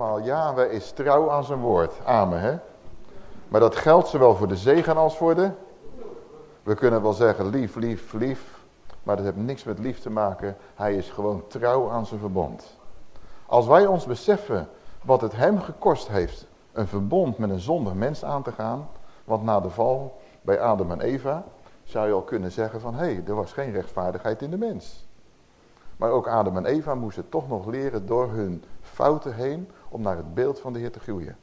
allemaal, Yahweh is trouw aan zijn woord. Amen, hè? Maar dat geldt zowel voor de zegen als voor de... We kunnen wel zeggen lief, lief, lief. Maar dat heeft niks met lief te maken. Hij is gewoon trouw aan zijn verbond. Als wij ons beseffen wat het hem gekost heeft... een verbond met een zondig mens aan te gaan... want na de val bij Adam en Eva... zou je al kunnen zeggen van... hé, hey, er was geen rechtvaardigheid in de mens. Maar ook Adam en Eva moesten toch nog leren door hun heen... om naar het beeld van de Heer te groeien.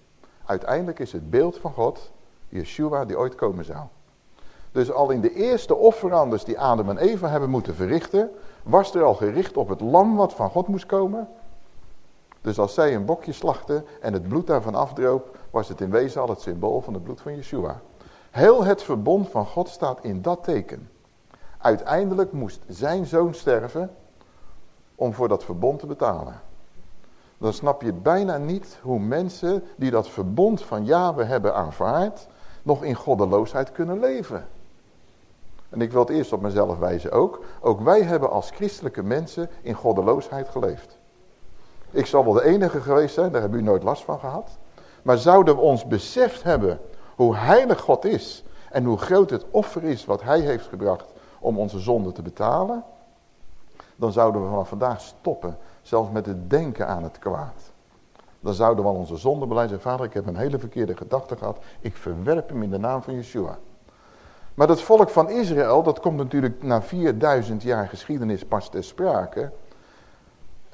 Uiteindelijk is het beeld van God, Yeshua, die ooit komen zou. Dus al in de eerste offeranders die Adam en Eva hebben moeten verrichten... was er al gericht op het lam wat van God moest komen. Dus als zij een bokje slachten en het bloed daarvan afdroop... was het in wezen al het symbool van het bloed van Yeshua. Heel het verbond van God staat in dat teken. Uiteindelijk moest zijn zoon sterven om voor dat verbond te betalen dan snap je bijna niet hoe mensen die dat verbond van Yahweh hebben aanvaard, nog in goddeloosheid kunnen leven. En ik wil het eerst op mezelf wijzen ook. Ook wij hebben als christelijke mensen in goddeloosheid geleefd. Ik zal wel de enige geweest zijn, daar hebben u nooit last van gehad. Maar zouden we ons beseft hebben hoe heilig God is en hoe groot het offer is wat hij heeft gebracht om onze zonde te betalen, dan zouden we vanaf vandaag stoppen Zelfs met het denken aan het kwaad. Dan zouden we al onze zonde beleid zeggen. Vader, ik heb een hele verkeerde gedachte gehad. Ik verwerp hem in de naam van Yeshua. Maar dat volk van Israël, dat komt natuurlijk na 4000 jaar geschiedenis pas ter sprake.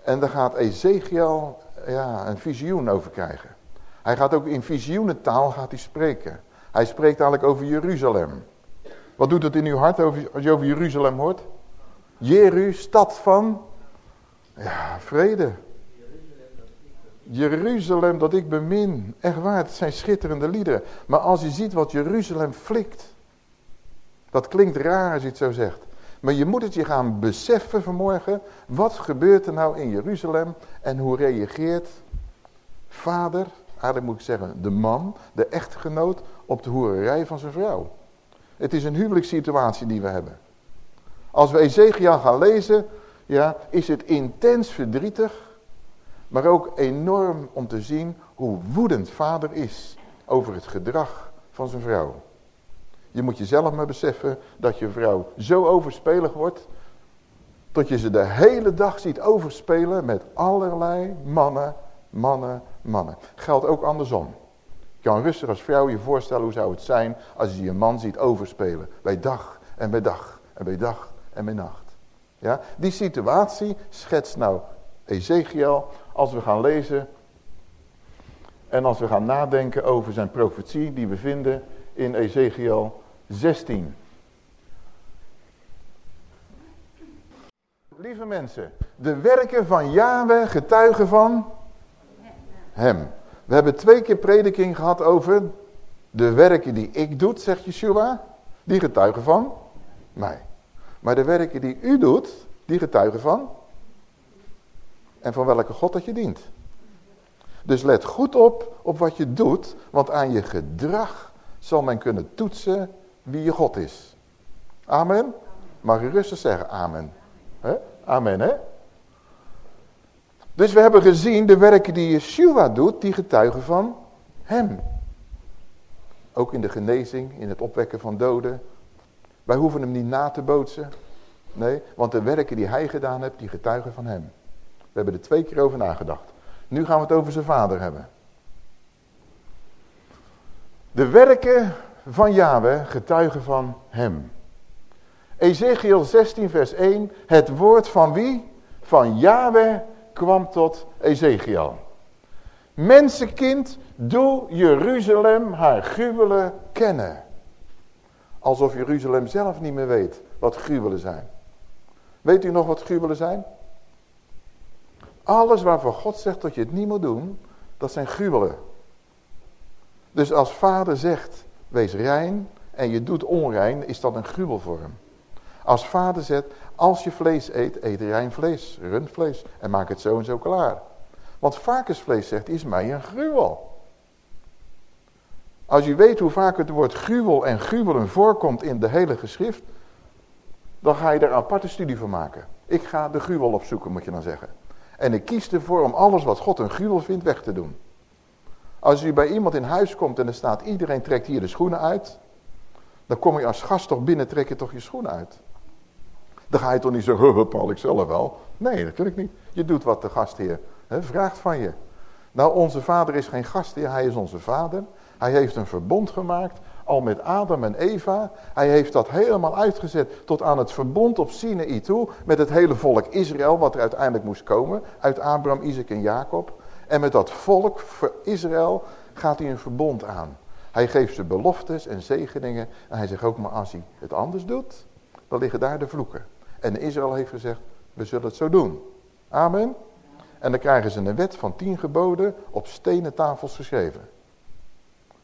En daar gaat Ezekiel ja, een visioen over krijgen. Hij gaat ook in visioenentaal gaat hij spreken. Hij spreekt eigenlijk over Jeruzalem. Wat doet het in uw hart als je over Jeruzalem hoort? Jeru, stad van ja, vrede. Jeruzalem dat ik bemin. Echt waar, het zijn schitterende liederen. Maar als je ziet wat Jeruzalem flikt. Dat klinkt raar als je het zo zegt. Maar je moet het je gaan beseffen vanmorgen. Wat gebeurt er nou in Jeruzalem? En hoe reageert vader, eigenlijk moet ik zeggen de man, de echtgenoot, op de hoererij van zijn vrouw. Het is een huwelijkssituatie die we hebben. Als we Ezekiel gaan lezen, ja, is het intens verdrietig, maar ook enorm om te zien hoe woedend vader is over het gedrag van zijn vrouw. Je moet jezelf maar beseffen dat je vrouw zo overspelig wordt, tot je ze de hele dag ziet overspelen met allerlei mannen, mannen, mannen. Geldt ook andersom. Je kan rustig als vrouw je voorstellen hoe zou het zijn als je je man ziet overspelen. Bij dag en bij dag en bij dag en bij nacht. Ja, die situatie schetst nou Ezekiel als we gaan lezen en als we gaan nadenken over zijn profetie die we vinden in Ezekiel 16. Lieve mensen, de werken van Yahweh getuigen van hem. We hebben twee keer prediking gehad over de werken die ik doe, zegt Yeshua, die getuigen van mij. Maar de werken die u doet, die getuigen van. En van welke God dat je dient. Dus let goed op op wat je doet, want aan je gedrag zal men kunnen toetsen wie je God is. Amen? Mag je rustig zeggen amen. Amen, hè? Dus we hebben gezien de werken die Yeshua doet, die getuigen van hem. Ook in de genezing, in het opwekken van doden, wij hoeven hem niet na te bootsen. Nee, want de werken die hij gedaan heeft, die getuigen van hem. We hebben er twee keer over nagedacht. Nu gaan we het over zijn vader hebben. De werken van Yahweh getuigen van hem. Ezekiel 16 vers 1. Het woord van wie? Van Yahweh kwam tot Ezekiel. Mensenkind, doe Jeruzalem haar gruwelen kennen. Alsof Jeruzalem zelf niet meer weet wat gruwelen zijn. Weet u nog wat gruwelen zijn? Alles waarvan God zegt dat je het niet moet doen, dat zijn gruwelen. Dus als vader zegt, wees rein en je doet onrein, is dat een gruwel voor hem. Als vader zegt, als je vlees eet, eet rein vlees, rundvlees en maak het zo en zo klaar. Want varkensvlees zegt, is mij een gruwel. Als je weet hoe vaak het woord gruwel en gruwelen voorkomt in de hele geschrift, dan ga je er een aparte studie van maken. Ik ga de gruwel opzoeken, moet je dan zeggen. En ik kies ervoor om alles wat God een gruwel vindt weg te doen. Als u bij iemand in huis komt en er staat iedereen trekt hier de schoenen uit. Dan kom je als gast toch binnen, trek je toch je schoenen uit. Dan ga je toch niet zeggen, bepaal ik zelf wel. Nee, ik niet. Je doet wat de gastheer hè, vraagt van je. Nou, onze vader is geen gastheer, hij is onze vader. Hij heeft een verbond gemaakt, al met Adam en Eva. Hij heeft dat helemaal uitgezet tot aan het verbond op Sinaï toe. Met het hele volk Israël, wat er uiteindelijk moest komen. Uit Abraham, Isaac en Jacob. En met dat volk Israël gaat hij een verbond aan. Hij geeft ze beloftes en zegeningen. En hij zegt ook, maar als hij het anders doet, dan liggen daar de vloeken. En Israël heeft gezegd, we zullen het zo doen. Amen. En dan krijgen ze een wet van tien geboden op stenen tafels geschreven.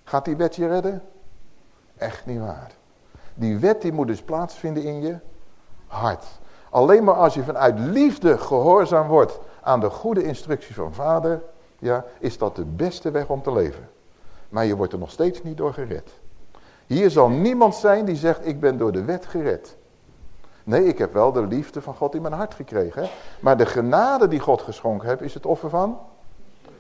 Gaat die wet je redden? Echt niet waar. Die wet die moet dus plaatsvinden in je hart. Alleen maar als je vanuit liefde gehoorzaam wordt aan de goede instructies van vader, ja, is dat de beste weg om te leven. Maar je wordt er nog steeds niet door gered. Hier zal niemand zijn die zegt, ik ben door de wet gered. Nee, ik heb wel de liefde van God in mijn hart gekregen. Maar de genade die God geschonken heeft, is het offer van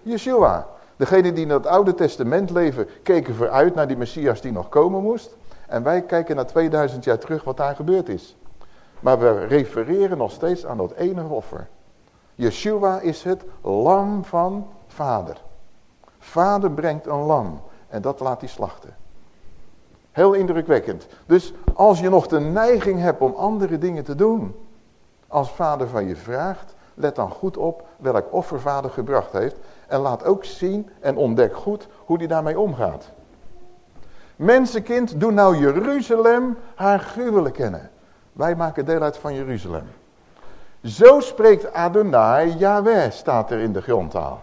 Yeshua. Degene die in het Oude Testament leven, keken vooruit naar die Messias die nog komen moest. En wij kijken naar 2000 jaar terug wat daar gebeurd is. Maar we refereren nog steeds aan dat ene offer. Yeshua is het lam van vader. Vader brengt een lam en dat laat hij slachten. Heel indrukwekkend. Dus als je nog de neiging hebt om andere dingen te doen. Als vader van je vraagt, let dan goed op welk offer vader gebracht heeft. En laat ook zien en ontdek goed hoe die daarmee omgaat. Mensenkind, doe nou Jeruzalem haar gruwelen kennen. Wij maken deel uit van Jeruzalem. Zo spreekt Adonai Yahweh, staat er in de grondtaal.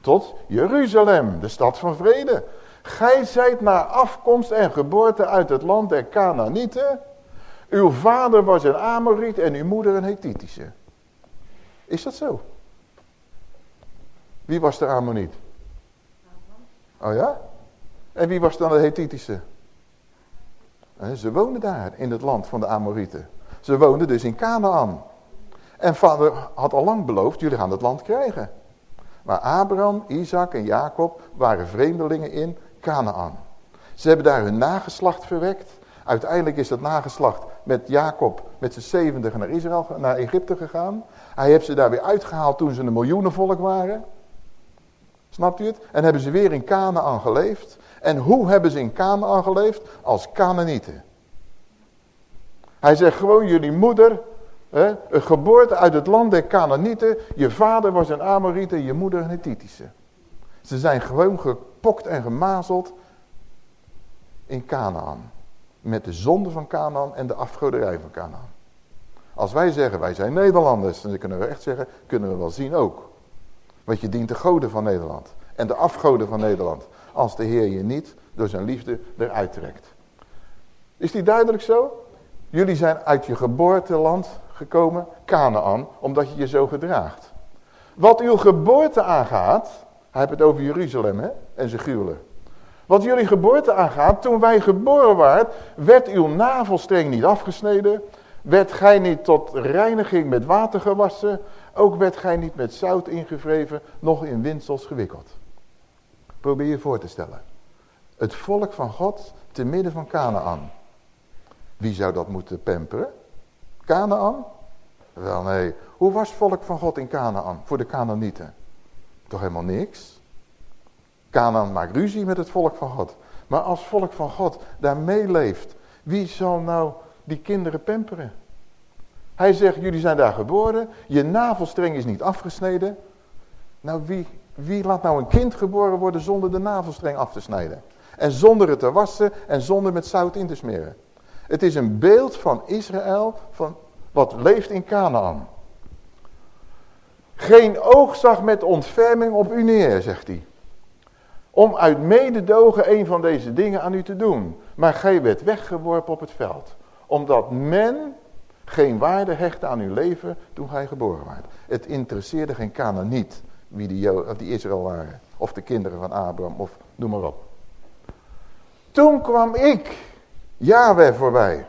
Tot Jeruzalem, de stad van vrede. Gij zijt naar afkomst en geboorte uit het land der Canaanieten. Uw vader was een Amoriet en uw moeder een Hethitische. Is dat zo? Wie was de Amoriet? Oh ja? En wie was dan de Hethitische? Ze woonden daar in het land van de Amorieten. Ze woonden dus in Canaan. En vader had al lang beloofd, jullie gaan het land krijgen. Maar Abraham, Isaac en Jacob waren vreemdelingen in Canaan. Ze hebben daar hun nageslacht verwekt. Uiteindelijk is dat nageslacht met Jacob met zijn zeventig naar, Israël, naar Egypte gegaan. Hij heeft ze daar weer uitgehaald toen ze een miljoenenvolk waren. Snapt u het? En hebben ze weer in Canaan geleefd. En hoe hebben ze in Canaan geleefd? Als Canaanieten. Hij zegt gewoon, jullie moeder, hè, een geboorte uit het land der Canaanieten. Je vader was een Amorite, je moeder een Hethitische. Ze zijn gewoon en gemazeld in Canaan. Met de zonde van Canaan en de afgoderij van Canaan. Als wij zeggen, wij zijn Nederlanders, dan kunnen we echt zeggen, kunnen we wel zien ook. Want je dient de goden van Nederland. En de afgoden van Nederland. Als de Heer je niet door zijn liefde eruit trekt. Is die duidelijk zo? Jullie zijn uit je geboorteland gekomen, Canaan, omdat je je zo gedraagt. Wat uw geboorte aangaat, hij heeft het over Jeruzalem hè, en zijn gruwelen. Wat jullie geboorte aangaat, toen wij geboren waren, werd uw navelstreng niet afgesneden, werd gij niet tot reiniging met water gewassen, ook werd gij niet met zout ingevreven, nog in windsels gewikkeld. Probeer je voor te stellen. Het volk van God te midden van Canaan. Wie zou dat moeten pamperen? Canaan? Wel nee. Hoe was het volk van God in Canaan voor de Canaanieten? Toch helemaal niks? Canaan maakt ruzie met het volk van God. Maar als volk van God daar meeleeft, wie zal nou die kinderen pamperen? Hij zegt, jullie zijn daar geboren, je navelstreng is niet afgesneden. Nou, wie, wie laat nou een kind geboren worden zonder de navelstreng af te snijden? En zonder het te wassen en zonder met zout in te smeren. Het is een beeld van Israël, van wat leeft in Canaan. Geen oog zag met ontferming op u neer, zegt hij. Om uit mededogen een van deze dingen aan u te doen. Maar gij werd weggeworpen op het veld. Omdat men geen waarde hechtte aan uw leven toen gij geboren werd. Het interesseerde geen niet wie die, die Israël waren. Of de kinderen van Abraham of noem maar op. Toen kwam ik, Yahweh, voorbij.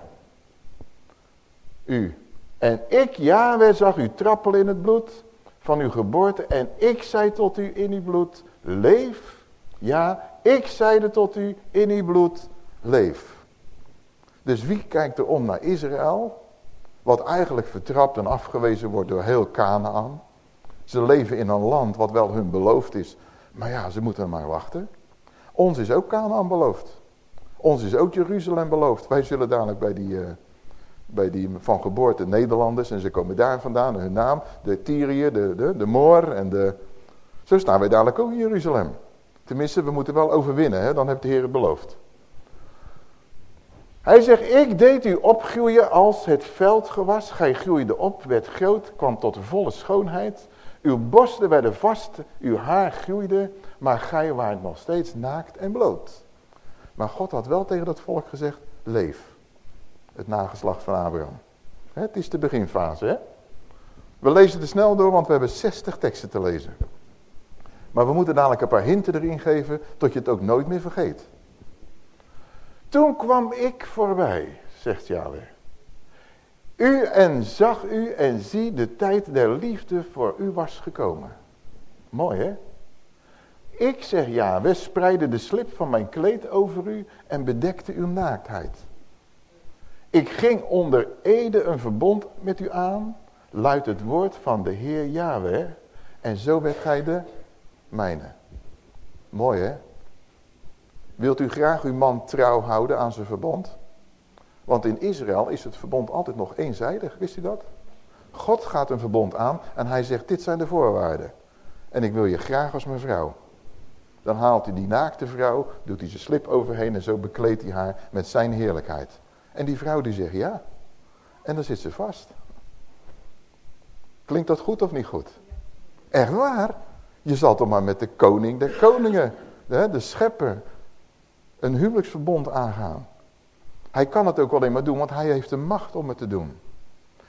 U. En ik, Yahweh, zag u trappelen in het bloed van uw geboorte en ik zei tot u in uw bloed, leef. Ja, ik zeide tot u in uw bloed, leef. Dus wie kijkt er om naar Israël? Wat eigenlijk vertrapt en afgewezen wordt door heel Canaan. Ze leven in een land wat wel hun beloofd is. Maar ja, ze moeten maar wachten. Ons is ook Canaan beloofd. Ons is ook Jeruzalem beloofd. Wij zullen dadelijk bij die, uh, bij die van geboorte Nederlanders, en ze komen daar vandaan, hun naam, de Tyrië, de, de, de Moor en de... Zo staan wij dadelijk ook in Jeruzalem. Tenminste, we moeten wel overwinnen, hè? dan heeft de Heer het beloofd. Hij zegt, ik deed u opgroeien als het veldgewas. Gij groeide op, werd groot, kwam tot volle schoonheid. Uw borsten werden vast, uw haar groeide, maar gij waart nog steeds naakt en bloot. Maar God had wel tegen dat volk gezegd, leef. Het nageslacht van Abraham. Het is de beginfase. Hè? We lezen er snel door, want we hebben 60 teksten te lezen. Maar we moeten dadelijk een paar hinten erin geven, tot je het ook nooit meer vergeet. Toen kwam ik voorbij, zegt Yahweh. U en zag u en zie de tijd der liefde voor u was gekomen. Mooi hè? Ik zeg ja, we spreidde de slip van mijn kleed over u en bedekte uw naaktheid. Ik ging onder ede een verbond met u aan, luidt het woord van de Heer Yahweh, en zo werd gij de mijne. Mooi hè? Wilt u graag uw man trouw houden aan zijn verbond? Want in Israël is het verbond altijd nog eenzijdig, wist u dat? God gaat een verbond aan en hij zegt, dit zijn de voorwaarden. En ik wil je graag als mijn vrouw. Dan haalt hij die naakte vrouw, doet hij zijn slip overheen en zo bekleedt hij haar met zijn heerlijkheid. En die vrouw die zegt ja. En dan zit ze vast. Klinkt dat goed of niet goed? Echt waar? Je zal toch maar met de koning der koningen, de, de schepper, een huwelijksverbond aangaan. Hij kan het ook alleen maar doen, want hij heeft de macht om het te doen.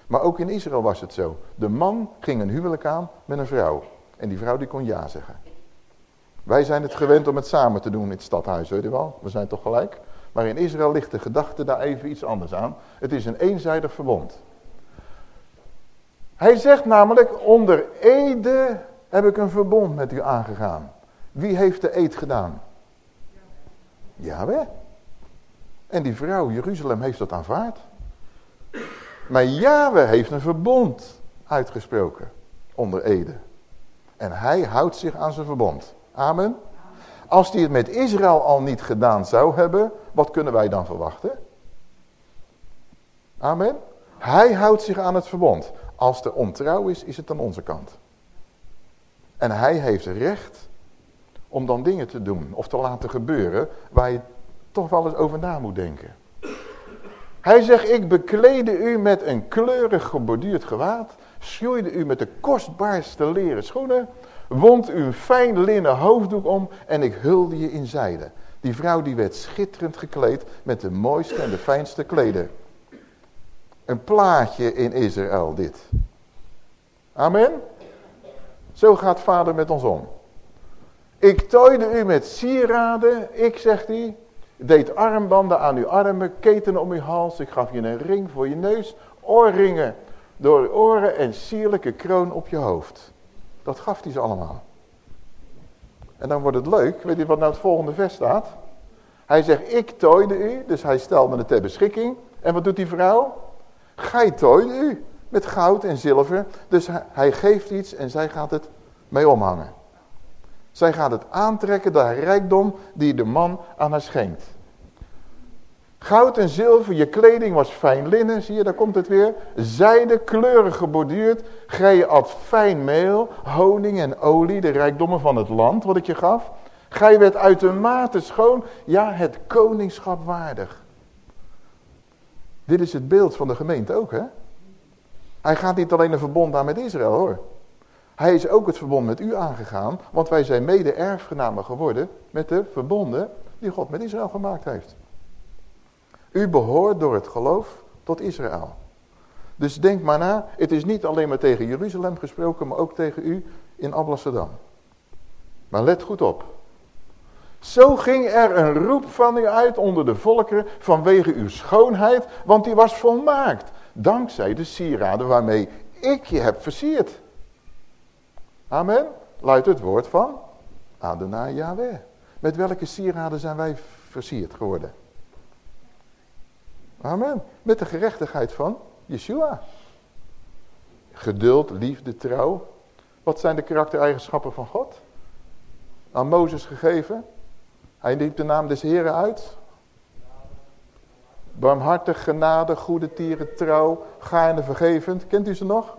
Maar ook in Israël was het zo. De man ging een huwelijk aan met een vrouw. En die vrouw die kon ja zeggen. Wij zijn het gewend om het samen te doen in het stadhuis, weet je wel. We zijn toch gelijk. Maar in Israël ligt de gedachte daar even iets anders aan. Het is een eenzijdig verbond. Hij zegt namelijk, onder ede heb ik een verbond met u aangegaan. Wie heeft de eed gedaan? Jawel. En die vrouw, Jeruzalem, heeft dat aanvaard. Maar Yahweh heeft een verbond uitgesproken onder Ede. En hij houdt zich aan zijn verbond. Amen. Als hij het met Israël al niet gedaan zou hebben, wat kunnen wij dan verwachten? Amen. Hij houdt zich aan het verbond. Als er ontrouw is, is het aan onze kant. En hij heeft recht om dan dingen te doen of te laten gebeuren waar je toch wel eens over na moet denken. Hij zegt, ik beklede u met een kleurig geborduurd gewaad, schoeide u met de kostbaarste leren schoenen, wond u een fijn linnen hoofddoek om en ik hulde je in zijde. Die vrouw die werd schitterend gekleed met de mooiste en de fijnste kleden. Een plaatje in Israël dit. Amen. Zo gaat vader met ons om. Ik tooide u met sieraden, ik zegt hij, deed armbanden aan uw armen, ketenen om uw hals. Ik gaf je een ring voor je neus, oorringen door uw oren en sierlijke kroon op je hoofd. Dat gaf hij ze allemaal. En dan wordt het leuk. Weet je wat nou het volgende vers staat? Hij zegt, ik tooide u. Dus hij stelde het ter beschikking. En wat doet die vrouw? Gij tooide u. Met goud en zilver. Dus hij geeft iets en zij gaat het mee omhangen. Zij gaat het aantrekken, de rijkdom die de man aan haar schenkt. Goud en zilver, je kleding was fijn linnen, zie je, daar komt het weer. Zijde, kleurig geborduurd, gij at fijn meel, honing en olie, de rijkdommen van het land wat ik je gaf. Gij werd uitermate schoon, ja, het koningschap waardig. Dit is het beeld van de gemeente ook, hè? Hij gaat niet alleen een verbond aan met Israël, hoor. Hij is ook het verbond met u aangegaan, want wij zijn mede erfgenamen geworden met de verbonden die God met Israël gemaakt heeft. U behoort door het geloof tot Israël. Dus denk maar na, het is niet alleen maar tegen Jeruzalem gesproken, maar ook tegen u in Alblasserdam. Maar let goed op. Zo ging er een roep van u uit onder de volkeren vanwege uw schoonheid, want die was volmaakt. Dankzij de sieraden waarmee ik je heb versierd. Amen. Luidt het woord van Adonai Yahweh. Met welke sieraden zijn wij versierd geworden? Amen. Met de gerechtigheid van Yeshua. Geduld, liefde, trouw. Wat zijn de karaktereigenschappen van God? Aan Mozes gegeven. Hij riep de naam des Heren uit. Barmhartig, genade, goede tieren, trouw, gaarne vergevend. Kent u ze nog?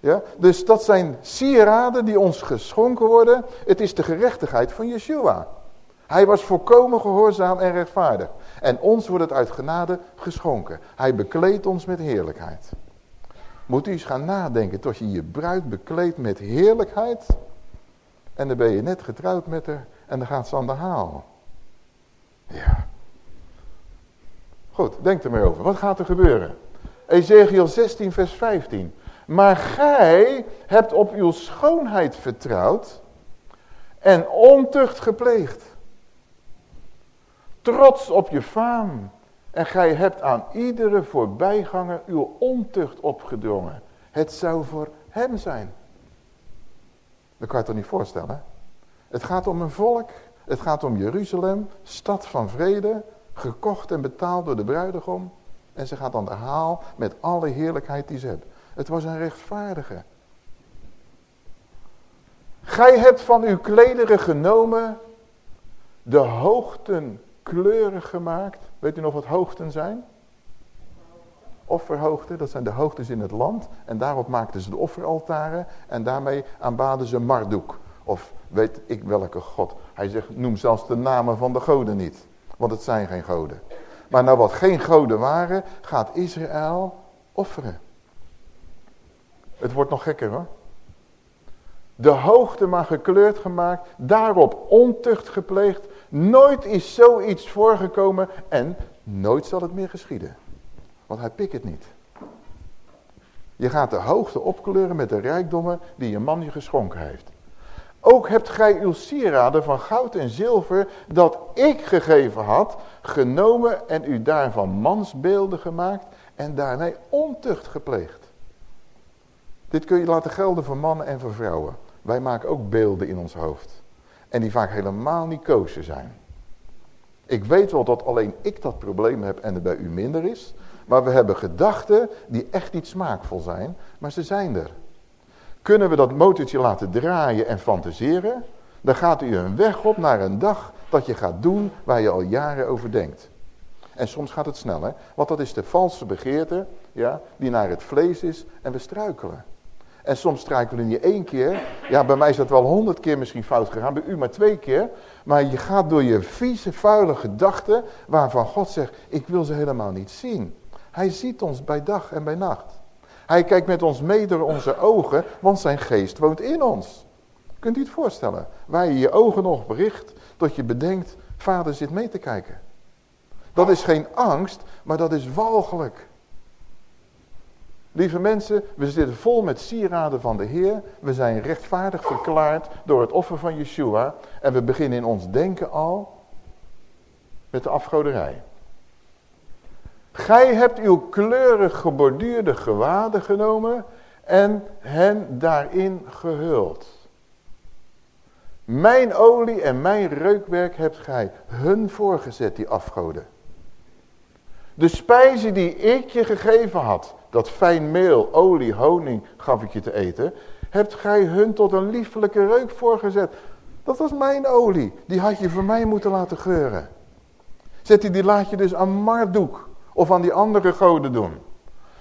Ja? Dus dat zijn sieraden die ons geschonken worden. Het is de gerechtigheid van Yeshua. Hij was volkomen gehoorzaam en rechtvaardig. En ons wordt het uit genade geschonken. Hij bekleedt ons met heerlijkheid. Moet u eens gaan nadenken tot je je bruid bekleedt met heerlijkheid. En dan ben je net getrouwd met haar en dan gaat ze aan de haal. Ja. Goed, denk er maar over. Wat gaat er gebeuren? Ezekiel 16 vers 15. Maar gij hebt op uw schoonheid vertrouwd en ontucht gepleegd. Trots op je faam. En gij hebt aan iedere voorbijganger uw ontucht opgedrongen. Het zou voor hem zijn. Dat kan je toch niet voorstellen? Het gaat om een volk. Het gaat om Jeruzalem. Stad van vrede. Gekocht en betaald door de bruidegom. En ze gaat aan de haal met alle heerlijkheid die ze hebben. Het was een rechtvaardige. Gij hebt van uw klederen genomen de hoogten kleurig gemaakt. Weet u nog wat hoogten zijn? Offerhoogten, dat zijn de hoogtes in het land. En daarop maakten ze de offeraltaren. En daarmee aanbaden ze Marduk. Of weet ik welke god. Hij zegt, noem zelfs de namen van de goden niet. Want het zijn geen goden. Maar nou wat geen goden waren, gaat Israël offeren. Het wordt nog gekker hoor. De hoogte maar gekleurd gemaakt, daarop ontucht gepleegd. Nooit is zoiets voorgekomen en nooit zal het meer geschieden. Want hij pikt het niet. Je gaat de hoogte opkleuren met de rijkdommen die je man je geschonken heeft. Ook hebt gij uw sieraden van goud en zilver dat ik gegeven had, genomen en u daarvan mansbeelden gemaakt en daarmee ontucht gepleegd. Dit kun je laten gelden voor mannen en voor vrouwen. Wij maken ook beelden in ons hoofd. En die vaak helemaal niet koosje zijn. Ik weet wel dat alleen ik dat probleem heb en er bij u minder is. Maar we hebben gedachten die echt niet smaakvol zijn. Maar ze zijn er. Kunnen we dat motortje laten draaien en fantaseren? Dan gaat u een weg op naar een dag dat je gaat doen waar je al jaren over denkt. En soms gaat het snel, hè? Want dat is de valse begeerte ja, die naar het vlees is en we struikelen. En soms struikelen niet één keer. Ja, bij mij is dat wel honderd keer misschien fout gegaan. Bij u maar twee keer. Maar je gaat door je vieze, vuile gedachten. Waarvan God zegt, ik wil ze helemaal niet zien. Hij ziet ons bij dag en bij nacht. Hij kijkt met ons mee door onze ogen. Want zijn geest woont in ons. Kunt u het voorstellen? Waar je je ogen nog bericht. Tot je bedenkt, vader zit mee te kijken. Dat is geen angst, maar dat is walgelijk. Lieve mensen, we zitten vol met sieraden van de Heer. We zijn rechtvaardig verklaard door het offer van Yeshua. En we beginnen in ons denken al met de afgoderij. Gij hebt uw kleurig geborduurde gewaden genomen en hen daarin gehuld. Mijn olie en mijn reukwerk hebt gij hun voorgezet, die afgoden. De spijzen die ik je gegeven had, dat fijn meel, olie, honing gaf ik je te eten, hebt gij hun tot een liefelijke reuk voorgezet. Dat was mijn olie, die had je voor mij moeten laten geuren. Zet die, laat je dus aan Marduk of aan die andere goden doen.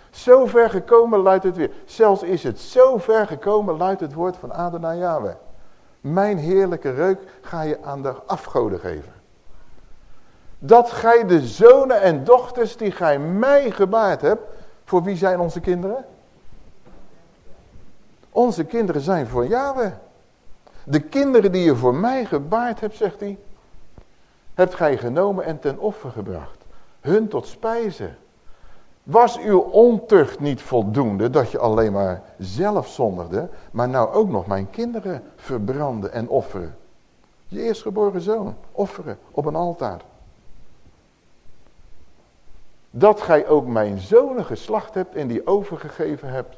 Zo ver gekomen luidt het weer. Zelfs is het zo ver gekomen luidt het woord van Adonai Yahweh. Mijn heerlijke reuk ga je aan de afgoden geven. Dat gij de zonen en dochters die gij mij gebaard hebt, voor wie zijn onze kinderen? Onze kinderen zijn voor Yahweh. De kinderen die je voor mij gebaard hebt, zegt hij, hebt gij genomen en ten offer gebracht. Hun tot spijze. Was uw ontucht niet voldoende dat je alleen maar zelf zondigde, maar nou ook nog mijn kinderen verbranden en offeren? Je eerstgeboren zoon, offeren op een altaar dat gij ook mijn zonen geslacht hebt en die overgegeven hebt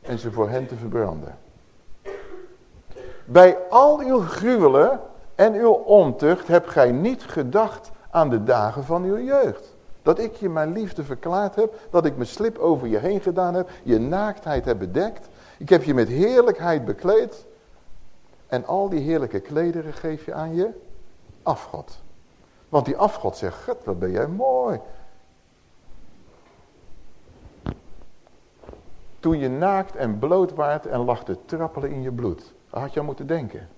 en ze voor hen te verbranden. Bij al uw gruwelen en uw ontucht hebt gij niet gedacht aan de dagen van uw jeugd. Dat ik je mijn liefde verklaard heb, dat ik mijn slip over je heen gedaan heb, je naaktheid heb bedekt. Ik heb je met heerlijkheid bekleed. En al die heerlijke klederen geef je aan je afgod. Want die afgod zegt, God, wat ben jij mooi. Toen je naakt en bloot waart en lag te trappelen in je bloed. Dat had je aan moeten denken.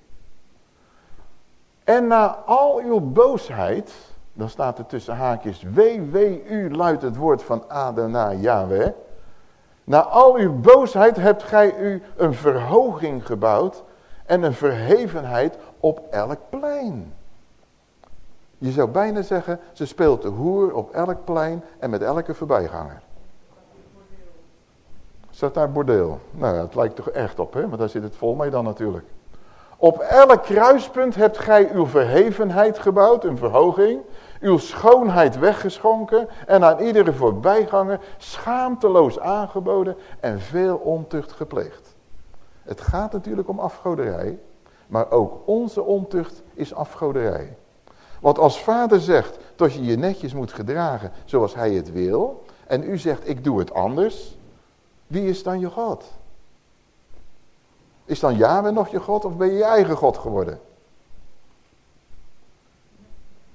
En na al uw boosheid, dan staat er tussen haakjes, wee, u luidt het woord van Adonai Yahweh. Na al uw boosheid hebt gij u een verhoging gebouwd en een verhevenheid op elk plein. Je zou bijna zeggen, ze speelt de hoer op elk plein en met elke voorbijganger. Staat daar bordeel? Nou, het lijkt toch echt op, hè? Maar daar zit het vol mee dan natuurlijk. Op elk kruispunt hebt gij uw verhevenheid gebouwd, een verhoging. Uw schoonheid weggeschonken en aan iedere voorbijganger schaamteloos aangeboden en veel ontucht gepleegd. Het gaat natuurlijk om afgoderij, maar ook onze ontucht is afgoderij. Want als vader zegt dat je je netjes moet gedragen zoals hij het wil, en u zegt ik doe het anders, wie is dan je God? Is dan Yahweh nog je God of ben je je eigen God geworden?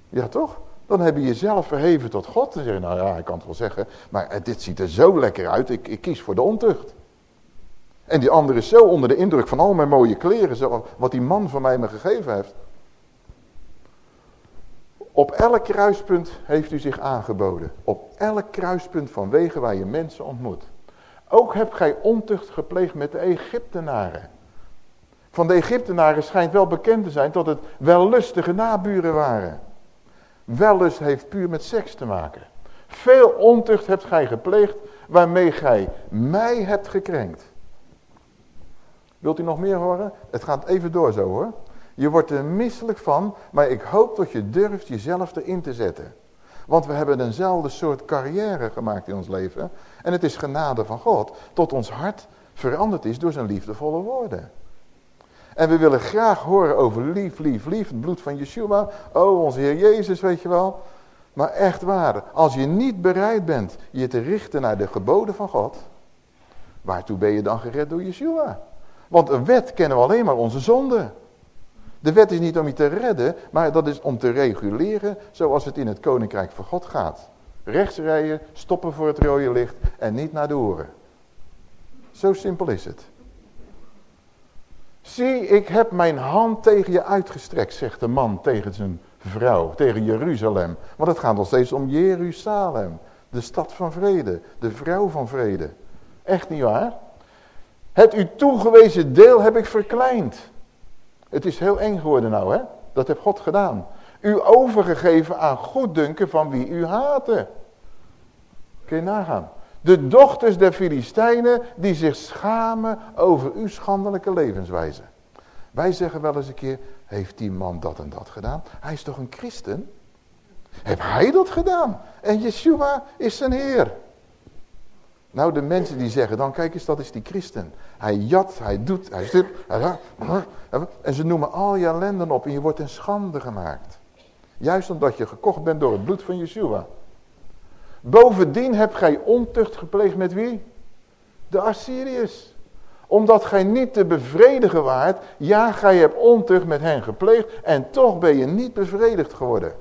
Ja toch? Dan heb je jezelf verheven tot God. Dan zeg je, nou ja, ik kan het wel zeggen, maar eh, dit ziet er zo lekker uit, ik, ik kies voor de ontucht. En die andere is zo onder de indruk van al mijn mooie kleren, zo, wat die man van mij me gegeven heeft. Op elk kruispunt heeft u zich aangeboden. Op elk kruispunt van wegen waar je mensen ontmoet. Ook hebt gij ontucht gepleegd met de Egyptenaren. Van de Egyptenaren schijnt wel bekend te zijn dat het wellustige naburen waren. Wellust heeft puur met seks te maken. Veel ontucht hebt gij gepleegd waarmee gij mij hebt gekrenkt. Wilt u nog meer horen? Het gaat even door zo hoor. Je wordt er misselijk van, maar ik hoop dat je durft jezelf erin te zetten. Want we hebben eenzelfde soort carrière gemaakt in ons leven. En het is genade van God tot ons hart veranderd is door zijn liefdevolle woorden. En we willen graag horen over lief, lief, lief, het bloed van Yeshua. Oh, onze Heer Jezus, weet je wel. Maar echt waar, als je niet bereid bent je te richten naar de geboden van God. Waartoe ben je dan gered door Yeshua? Want een wet kennen we alleen maar onze zonde. De wet is niet om je te redden, maar dat is om te reguleren zoals het in het koninkrijk van God gaat. Rechts rijden, stoppen voor het rode licht en niet naar de horen. Zo simpel is het. Zie, ik heb mijn hand tegen je uitgestrekt, zegt de man tegen zijn vrouw, tegen Jeruzalem. Want het gaat nog steeds om Jeruzalem, de stad van vrede, de vrouw van vrede. Echt niet waar? Het u toegewezen deel heb ik verkleind. Het is heel eng geworden nou, hè? Dat heeft God gedaan. U overgegeven aan goeddunken van wie u haatte. Kun je nagaan. De dochters der Filistijnen die zich schamen over uw schandelijke levenswijze. Wij zeggen wel eens een keer, heeft die man dat en dat gedaan? Hij is toch een christen? Heb hij dat gedaan? En Yeshua is zijn heer. Nou, de mensen die zeggen dan, kijk eens, dat is die christen. Hij jat, hij doet, hij stupt. En ze noemen al je ellenden op en je wordt een schande gemaakt. Juist omdat je gekocht bent door het bloed van Yeshua. Bovendien hebt gij ontucht gepleegd met wie? De Assyriërs. Omdat gij niet te bevredigen waart, ja, gij hebt ontucht met hen gepleegd en toch ben je niet bevredigd geworden.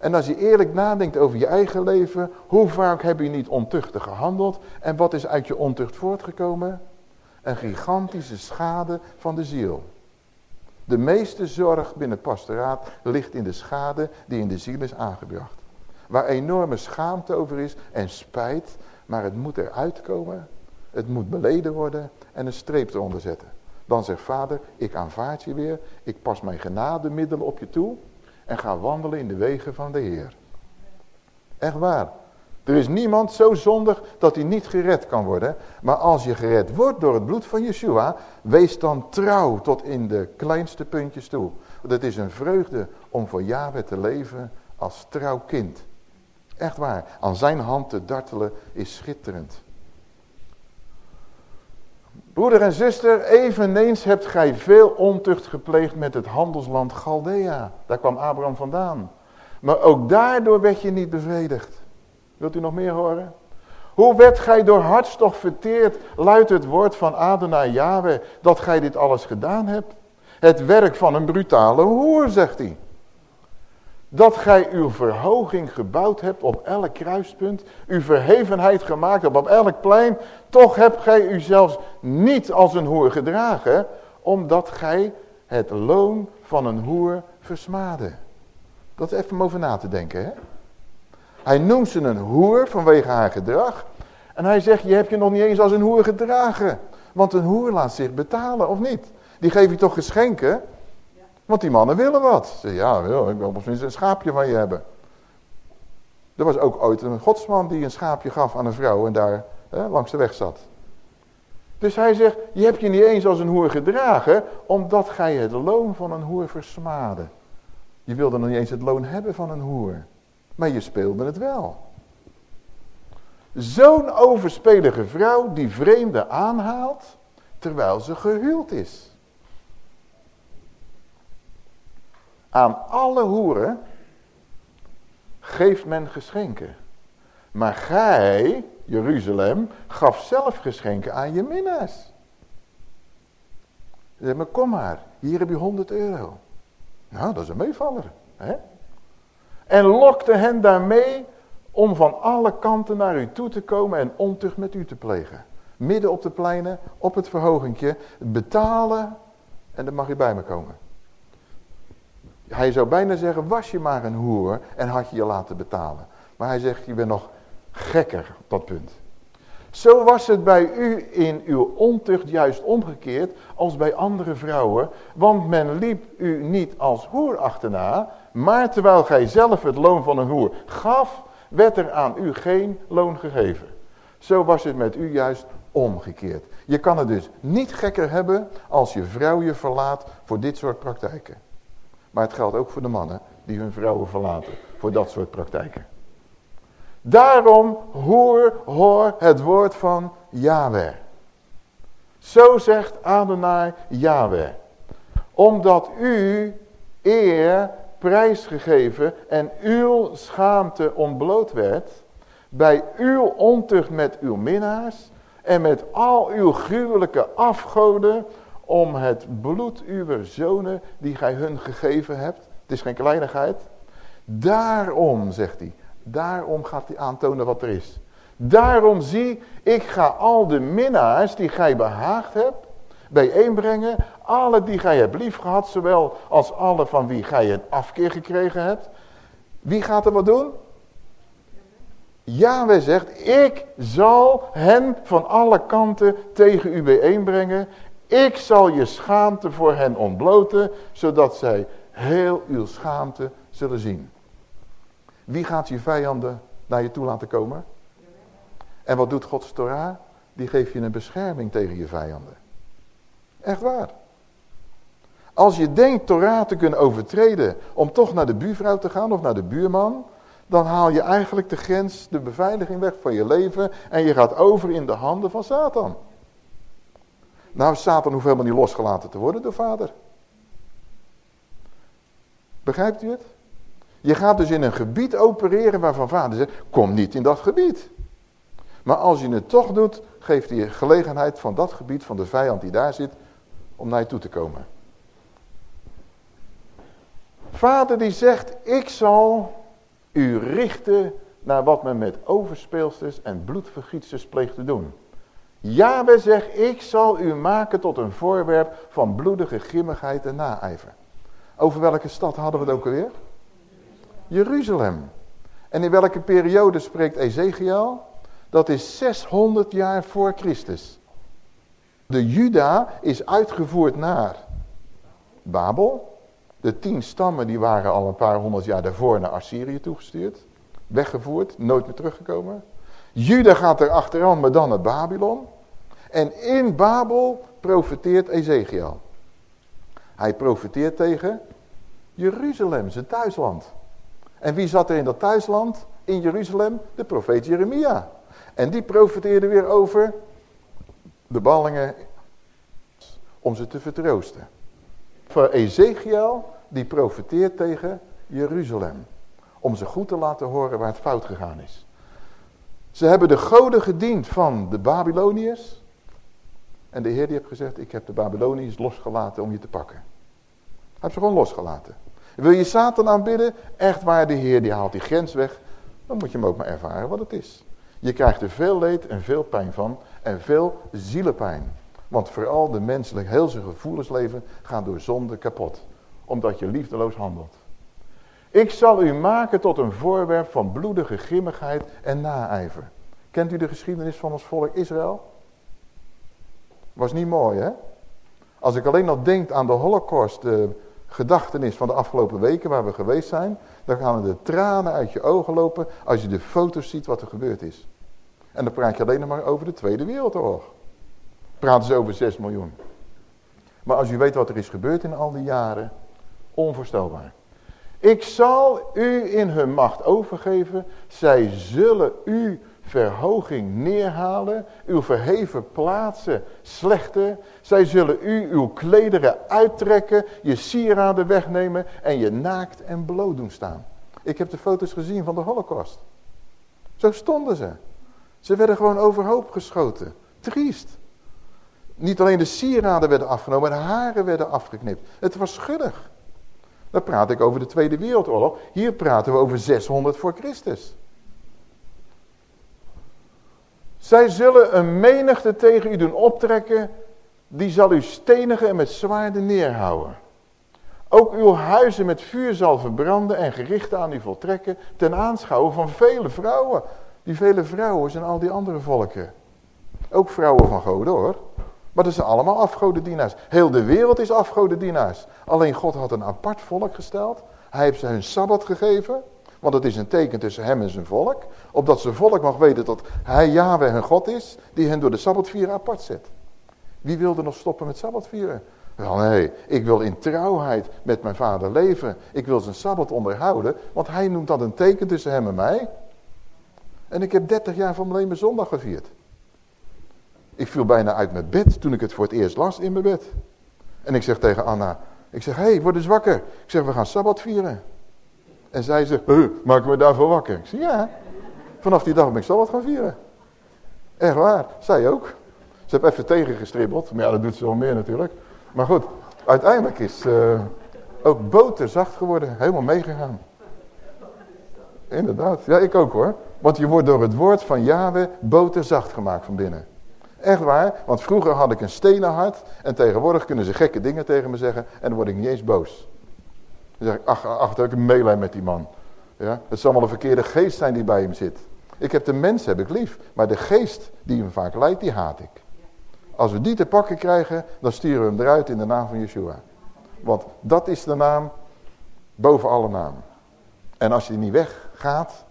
En als je eerlijk nadenkt over je eigen leven, hoe vaak heb je niet ontuchtig gehandeld en wat is uit je ontucht voortgekomen? Een gigantische schade van de ziel. De meeste zorg binnen het pastoraat ligt in de schade die in de ziel is aangebracht. Waar enorme schaamte over is en spijt, maar het moet eruit komen. Het moet beleden worden en een streep eronder zetten. Dan zegt vader, ik aanvaard je weer, ik pas mijn genademiddelen op je toe en ga wandelen in de wegen van de Heer. Echt waar. Er is niemand zo zondig dat hij niet gered kan worden. Maar als je gered wordt door het bloed van Yeshua, wees dan trouw tot in de kleinste puntjes toe. Want het is een vreugde om voor Yahweh te leven als trouw kind. Echt waar. Aan zijn hand te dartelen is schitterend. Broeder en zuster, eveneens hebt gij veel ontucht gepleegd met het handelsland Chaldea. Daar kwam Abraham vandaan. Maar ook daardoor werd je niet bevredigd. Wilt u nog meer horen? Hoe werd gij door hartstocht verteerd, luidt het woord van Adonai Yahweh, dat gij dit alles gedaan hebt? Het werk van een brutale hoer, zegt hij. Dat gij uw verhoging gebouwd hebt op elk kruispunt, uw verhevenheid gemaakt hebt op elk plein, toch hebt gij u zelfs niet als een hoer gedragen, omdat gij het loon van een hoer versmaadde. Dat is even om over na te denken. Hè? Hij noemt ze een hoer vanwege haar gedrag. En hij zegt, je hebt je nog niet eens als een hoer gedragen. Want een hoer laat zich betalen, of niet? Die geef je toch geschenken? Want die mannen willen wat. Ze ja, ik wil misschien een schaapje van je hebben. Er was ook ooit een godsman die een schaapje gaf aan een vrouw en daar hè, langs de weg zat. Dus hij zegt, je hebt je niet eens als een hoer gedragen, omdat gij het loon van een hoer versmaadde. Je wilde nog niet eens het loon hebben van een hoer. Maar je speelde het wel. Zo'n overspelige vrouw die vreemde aanhaalt, terwijl ze gehuwd is. Aan alle hoeren geeft men geschenken. Maar gij, Jeruzalem, gaf zelf geschenken aan je minnaars. Zeg maar, kom maar, hier heb je 100 euro. Nou, dat is een meevaller. Hè? En lokte hen daarmee om van alle kanten naar u toe te komen en ontucht met u te plegen. Midden op de pleinen, op het verhogingje, betalen en dan mag je bij me komen. Hij zou bijna zeggen, was je maar een hoer en had je je laten betalen. Maar hij zegt, je bent nog gekker op dat punt. Zo was het bij u in uw ontucht juist omgekeerd als bij andere vrouwen. Want men liep u niet als hoer achterna, maar terwijl gij zelf het loon van een hoer gaf, werd er aan u geen loon gegeven. Zo was het met u juist omgekeerd. Je kan het dus niet gekker hebben als je vrouw je verlaat voor dit soort praktijken. Maar het geldt ook voor de mannen die hun vrouwen verlaten voor dat soort praktijken. Daarom hoor, hoor het woord van Yahweh. Zo zegt Adonai Yahweh. Omdat u eer prijsgegeven en uw schaamte ontbloot werd, bij uw ontucht met uw minnaars en met al uw gruwelijke afgoden om het bloed uw zonen die gij hun gegeven hebt. Het is geen kleinigheid. Daarom, zegt hij, daarom gaat hij aantonen wat er is. Daarom zie, ik ga al de minnaars die gij behaagd hebt, bijeenbrengen. Alle die gij hebt lief gehad, zowel als alle van wie gij een afkeer gekregen hebt. Wie gaat er wat doen? Yahweh zegt, ik zal hen van alle kanten tegen u bijeenbrengen. Ik zal je schaamte voor hen ontbloten, zodat zij heel uw schaamte zullen zien. Wie gaat je vijanden naar je toe laten komen? En wat doet Gods Torah? Die geeft je een bescherming tegen je vijanden. Echt waar. Als je denkt Torah te kunnen overtreden om toch naar de buurvrouw te gaan of naar de buurman, dan haal je eigenlijk de grens, de beveiliging weg van je leven en je gaat over in de handen van Satan. Nou, Satan hoeft helemaal niet losgelaten te worden door vader. Begrijpt u het? Je gaat dus in een gebied opereren waarvan vader zegt, kom niet in dat gebied. Maar als je het toch doet, geeft hij gelegenheid van dat gebied, van de vijand die daar zit, om naar je toe te komen. Vader die zegt, ik zal u richten naar wat men met overspeelsters en bloedvergietsters pleegt te doen. Yahweh zegt, ik zal u maken tot een voorwerp van bloedige grimmigheid en naijver. Over welke stad hadden we het ook alweer? Jeruzalem. En in welke periode spreekt Ezekiel? Dat is 600 jaar voor Christus. De Juda is uitgevoerd naar Babel. De tien stammen die waren al een paar honderd jaar daarvoor naar Assyrië toegestuurd. Weggevoerd, nooit meer teruggekomen. Juda gaat er achteraan, maar dan naar Babylon. En in Babel profeteert Ezekiel. Hij profeteert tegen Jeruzalem, zijn thuisland. En wie zat er in dat thuisland? In Jeruzalem? De profeet Jeremia. En die profeteerde weer over de ballingen om ze te vertroosten. Voor Ezekiel, die profeteert tegen Jeruzalem. Om ze goed te laten horen waar het fout gegaan is. Ze hebben de goden gediend van de Babyloniërs. En de Heer die heeft gezegd, ik heb de Babyloniërs losgelaten om je te pakken. Hij heeft ze gewoon losgelaten. Wil je Satan aanbidden? Echt waar, de Heer die haalt die grens weg. Dan moet je hem ook maar ervaren wat het is. Je krijgt er veel leed en veel pijn van. En veel zielepijn. Want vooral de menselijk, heel zijn gevoelensleven gaat door zonde kapot. Omdat je liefdeloos handelt. Ik zal u maken tot een voorwerp van bloedige grimmigheid en naijver. Kent u de geschiedenis van ons volk Israël? Was niet mooi, hè? Als ik alleen nog denk aan de holocaust, de gedachtenis van de afgelopen weken waar we geweest zijn, dan gaan de tranen uit je ogen lopen als je de foto's ziet wat er gebeurd is. En dan praat je alleen nog maar over de Tweede Wereldoorlog. Praten ze over 6 miljoen. Maar als u weet wat er is gebeurd in al die jaren, onvoorstelbaar. Ik zal u in hun macht overgeven. Zij zullen u verhoging neerhalen. Uw verheven plaatsen slechter. Zij zullen u uw klederen uittrekken. Je sieraden wegnemen. En je naakt en bloot doen staan. Ik heb de foto's gezien van de holocaust. Zo stonden ze. Ze werden gewoon overhoop geschoten. Triest. Niet alleen de sieraden werden afgenomen, de haren werden afgeknipt. Het was schuldig. Dan praat ik over de Tweede Wereldoorlog. Hier praten we over 600 voor Christus. Zij zullen een menigte tegen u doen optrekken. Die zal u stenigen en met zwaarden neerhouden. Ook uw huizen met vuur zal verbranden en gerichten aan u voltrekken. Ten aanschouwen van vele vrouwen. Die vele vrouwen zijn al die andere volken. Ook vrouwen van goden hoor. Maar dat zijn allemaal afgodendienaars. Heel de wereld is afgodendienaars. Alleen God had een apart volk gesteld. Hij heeft ze hun Sabbat gegeven. Want het is een teken tussen hem en zijn volk. Opdat zijn volk mag weten dat hij Yahweh hun God is. Die hen door de Sabbatvieren apart zet. Wie wilde nog stoppen met Sabbatvieren? Wel nee, ik wil in trouwheid met mijn vader leven. Ik wil zijn Sabbat onderhouden. Want hij noemt dat een teken tussen hem en mij. En ik heb 30 jaar van mijn leven zondag gevierd. Ik viel bijna uit mijn bed toen ik het voor het eerst las in mijn bed. En ik zeg tegen Anna, ik zeg, hé, hey, word eens wakker. Ik zeg, we gaan Sabbat vieren. En zij zegt, huh, maak me daarvoor wakker. Ik zeg, ja. Vanaf die dag ben ik Sabbat gaan vieren. Echt waar, zij ook. Ze heeft even tegengestribbeld, maar ja, dat doet ze wel meer natuurlijk. Maar goed, uiteindelijk is uh, ook boter zacht geworden, helemaal meegegaan. Inderdaad, ja ik ook hoor. Want je wordt door het woord van Yahweh boter zacht gemaakt van binnen. Echt waar, want vroeger had ik een stenen hart en tegenwoordig kunnen ze gekke dingen tegen me zeggen en dan word ik niet eens boos. Dan zeg ik, ach, ach heb ik een meelijn met die man. Ja? Het zal wel een verkeerde geest zijn die bij hem zit. Ik heb de mens heb ik lief, maar de geest die hem vaak leidt, die haat ik. Als we die te pakken krijgen, dan sturen we hem eruit in de naam van Yeshua. Want dat is de naam boven alle namen. En als je niet weggaat,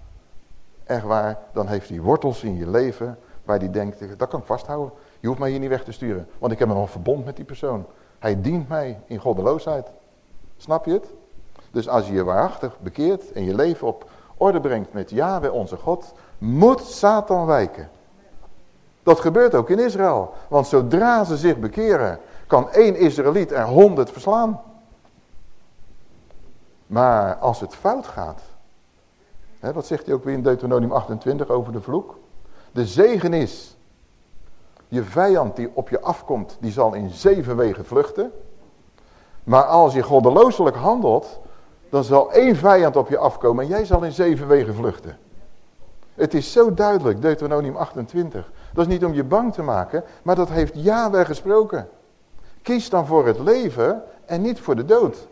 echt waar, dan heeft hij wortels in je leven Waar die denkt, dat kan ik vasthouden. Je hoeft mij hier niet weg te sturen. Want ik heb een verbond met die persoon. Hij dient mij in goddeloosheid. Snap je het? Dus als je je waarachtig bekeert en je leven op orde brengt met Yahweh onze God, moet Satan wijken. Dat gebeurt ook in Israël. Want zodra ze zich bekeren, kan één Israëliet er honderd verslaan. Maar als het fout gaat, hè, wat zegt hij ook weer in Deuteronomium 28 over de vloek? De zegen is, je vijand die op je afkomt, die zal in zeven wegen vluchten. Maar als je goddelooselijk handelt, dan zal één vijand op je afkomen en jij zal in zeven wegen vluchten. Het is zo duidelijk, Deuteronomium 28. Dat is niet om je bang te maken, maar dat heeft Yahweh gesproken. Kies dan voor het leven en niet voor de dood.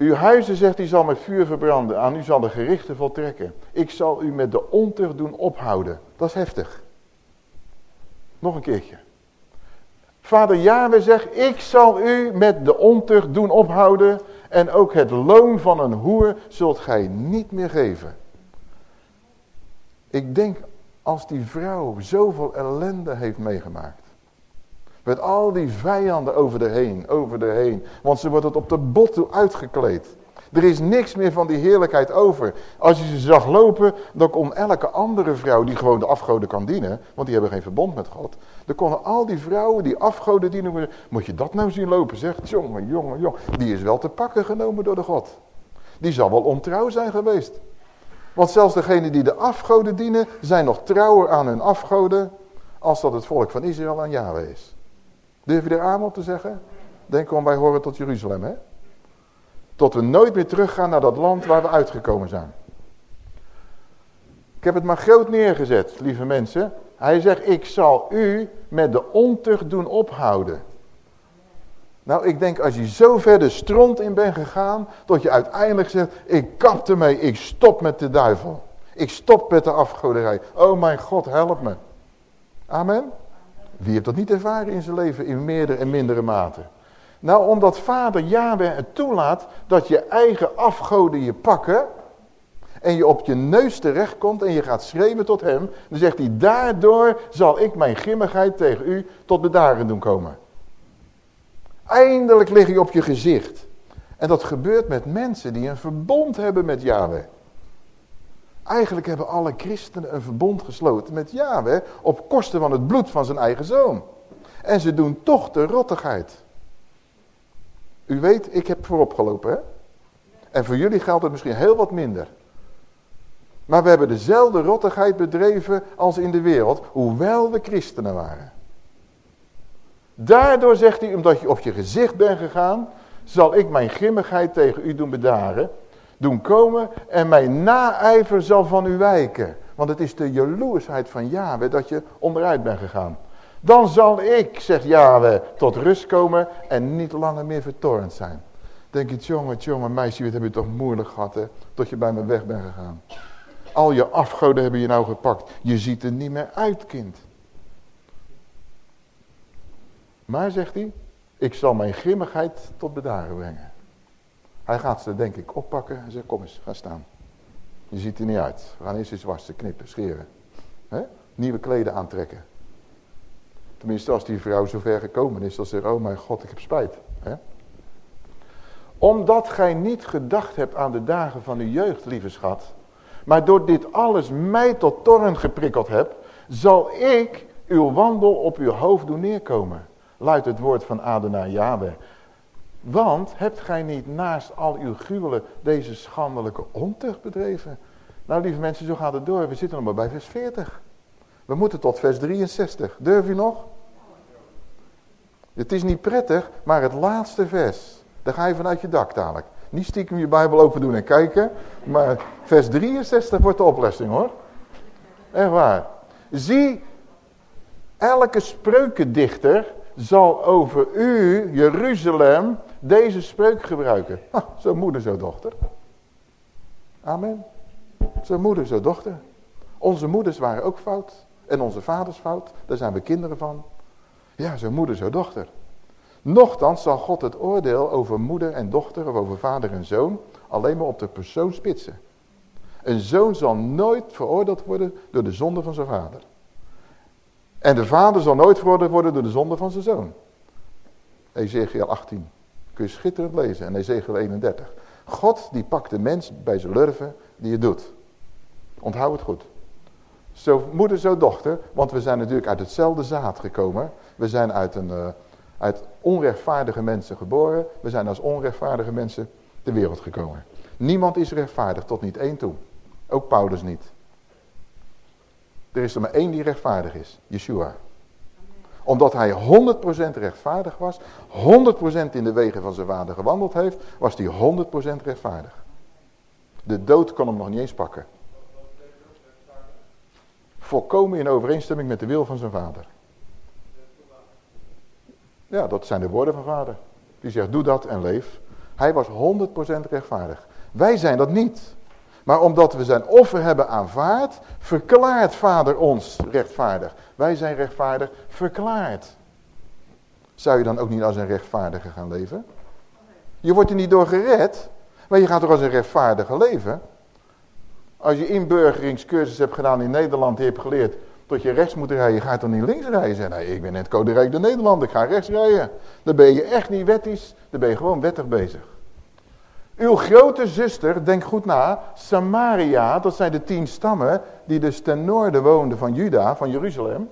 Uw huizen, zegt hij, zal met vuur verbranden. Aan u zal de gerichten voltrekken. Ik zal u met de ontucht doen ophouden. Dat is heftig. Nog een keertje. Vader Yahweh zegt, ik zal u met de ontucht doen ophouden. En ook het loon van een hoer zult gij niet meer geven. Ik denk, als die vrouw zoveel ellende heeft meegemaakt. Met al die vijanden over de heen, over de heen. Want ze wordt het op de bot toe uitgekleed. Er is niks meer van die heerlijkheid over. Als je ze zag lopen, dan kon elke andere vrouw die gewoon de afgoden kan dienen, want die hebben geen verbond met God. Dan konden al die vrouwen die afgoden dienen, moet je dat nou zien lopen, zegt jongen, jongen, jongen. Die is wel te pakken genomen door de God. Die zal wel ontrouw zijn geweest. Want zelfs degenen die de afgoden dienen, zijn nog trouwer aan hun afgoden, als dat het volk van Israël aan Yahweh is. Durf je er aan op te zeggen? Denk om, wij horen tot Jeruzalem, hè? Tot we nooit meer teruggaan naar dat land waar we uitgekomen zijn. Ik heb het maar groot neergezet, lieve mensen. Hij zegt, ik zal u met de ontucht doen ophouden. Nou, ik denk als je zo ver de stront in bent gegaan, tot je uiteindelijk zegt, ik kap ermee, ik stop met de duivel. Ik stop met de afgoderij. Oh mijn God, help me. Amen. Wie heeft dat niet ervaren in zijn leven in meerdere en mindere mate? Nou, omdat vader Yahweh het toelaat dat je eigen afgoden je pakken... en je op je neus terechtkomt en je gaat schreeuwen tot hem... dan zegt hij, daardoor zal ik mijn grimmigheid tegen u tot bedaren doen komen. Eindelijk lig je op je gezicht. En dat gebeurt met mensen die een verbond hebben met Yahweh. Eigenlijk hebben alle christenen een verbond gesloten met Yahweh op kosten van het bloed van zijn eigen zoon. En ze doen toch de rottigheid. U weet, ik heb voorop gelopen, hè? En voor jullie geldt het misschien heel wat minder. Maar we hebben dezelfde rottigheid bedreven als in de wereld, hoewel we christenen waren. Daardoor zegt hij, omdat je op je gezicht bent gegaan, zal ik mijn grimmigheid tegen u doen bedaren, doen komen en mijn naijver zal van u wijken. Want het is de jaloersheid van Yahweh dat je onderuit bent gegaan. Dan zal ik, zegt Yahweh, tot rust komen en niet langer meer vertornd zijn. Denk je, jongen, jongen, meisje, wat heb je toch moeilijk gehad, hè? Tot je bij me weg bent gegaan. Al je afgoden hebben je nou gepakt. Je ziet er niet meer uit, kind. Maar, zegt hij, ik zal mijn grimmigheid tot bedaren brengen. Hij gaat ze denk ik oppakken en zegt, kom eens, ga staan. Je ziet er niet uit. We gaan eerst eens wassen, knippen, scheren. He? Nieuwe kleden aantrekken. Tenminste, als die vrouw zover gekomen is, dan zegt oh mijn God, ik heb spijt. Omdat gij niet gedacht hebt aan de dagen van uw jeugd, lieve schat, maar door dit alles mij tot toren geprikkeld hebt, zal ik uw wandel op uw hoofd doen neerkomen luidt het woord van Adonai Yahweh. Want hebt gij niet naast al uw gruwelen deze schandelijke ontucht bedreven? Nou lieve mensen, zo gaat het door. We zitten nog maar bij vers 40. We moeten tot vers 63. Durf je nog? Het is niet prettig, maar het laatste vers. Daar ga je vanuit je dak dadelijk. Niet stiekem je Bijbel open doen en kijken. Maar vers 63 wordt de oplossing hoor. Echt waar. Zie, elke spreukendichter zal over u, Jeruzalem, deze spreuk gebruiken. Ah, zo moeder, zo dochter. Amen. Zo moeder, zo dochter. Onze moeders waren ook fout. En onze vaders fout. Daar zijn we kinderen van. Ja, zo moeder, zo dochter. Nochtans zal God het oordeel over moeder en dochter of over vader en zoon alleen maar op de persoon spitsen. Een zoon zal nooit veroordeeld worden door de zonde van zijn vader. En de vader zal nooit veroordeeld worden door de zonde van zijn zoon. Ezekiel 18. Kun schitterend lezen. En Ezekiel 31. God die pakt de mens bij zijn lurven die het doet. Onthoud het goed. Zo moeder, zo dochter. Want we zijn natuurlijk uit hetzelfde zaad gekomen. We zijn uit, een, uh, uit onrechtvaardige mensen geboren. We zijn als onrechtvaardige mensen de wereld gekomen. Niemand is rechtvaardig, tot niet één toe. Ook Paulus niet. Er is er maar één die rechtvaardig is. Yeshua. Omdat hij 100% rechtvaardig was. 100% in de wegen van zijn vader gewandeld heeft. Was hij 100% rechtvaardig. De dood kon hem nog niet eens pakken. Volkomen in overeenstemming met de wil van zijn vader. Ja, dat zijn de woorden van vader. Die zegt, doe dat en leef. Hij was 100% rechtvaardig. Wij zijn dat niet. Maar omdat we zijn offer hebben aanvaard, verklaart vader ons rechtvaardig. Wij zijn rechtvaardig verklaard. Zou je dan ook niet als een rechtvaardige gaan leven? Je wordt er niet door gered, maar je gaat er als een rechtvaardige leven. Als je inburgeringscursus hebt gedaan in Nederland, die hebt geleerd dat je rechts moet rijden, je dan niet links rijden. Zeg, nee, ik ben net Code Rijk de Nederland, ik ga rechts rijden. Dan ben je echt niet wettisch, dan ben je gewoon wettig bezig. Uw grote zuster, denk goed na, Samaria, dat zijn de tien stammen die dus ten noorden woonden van Juda, van Jeruzalem.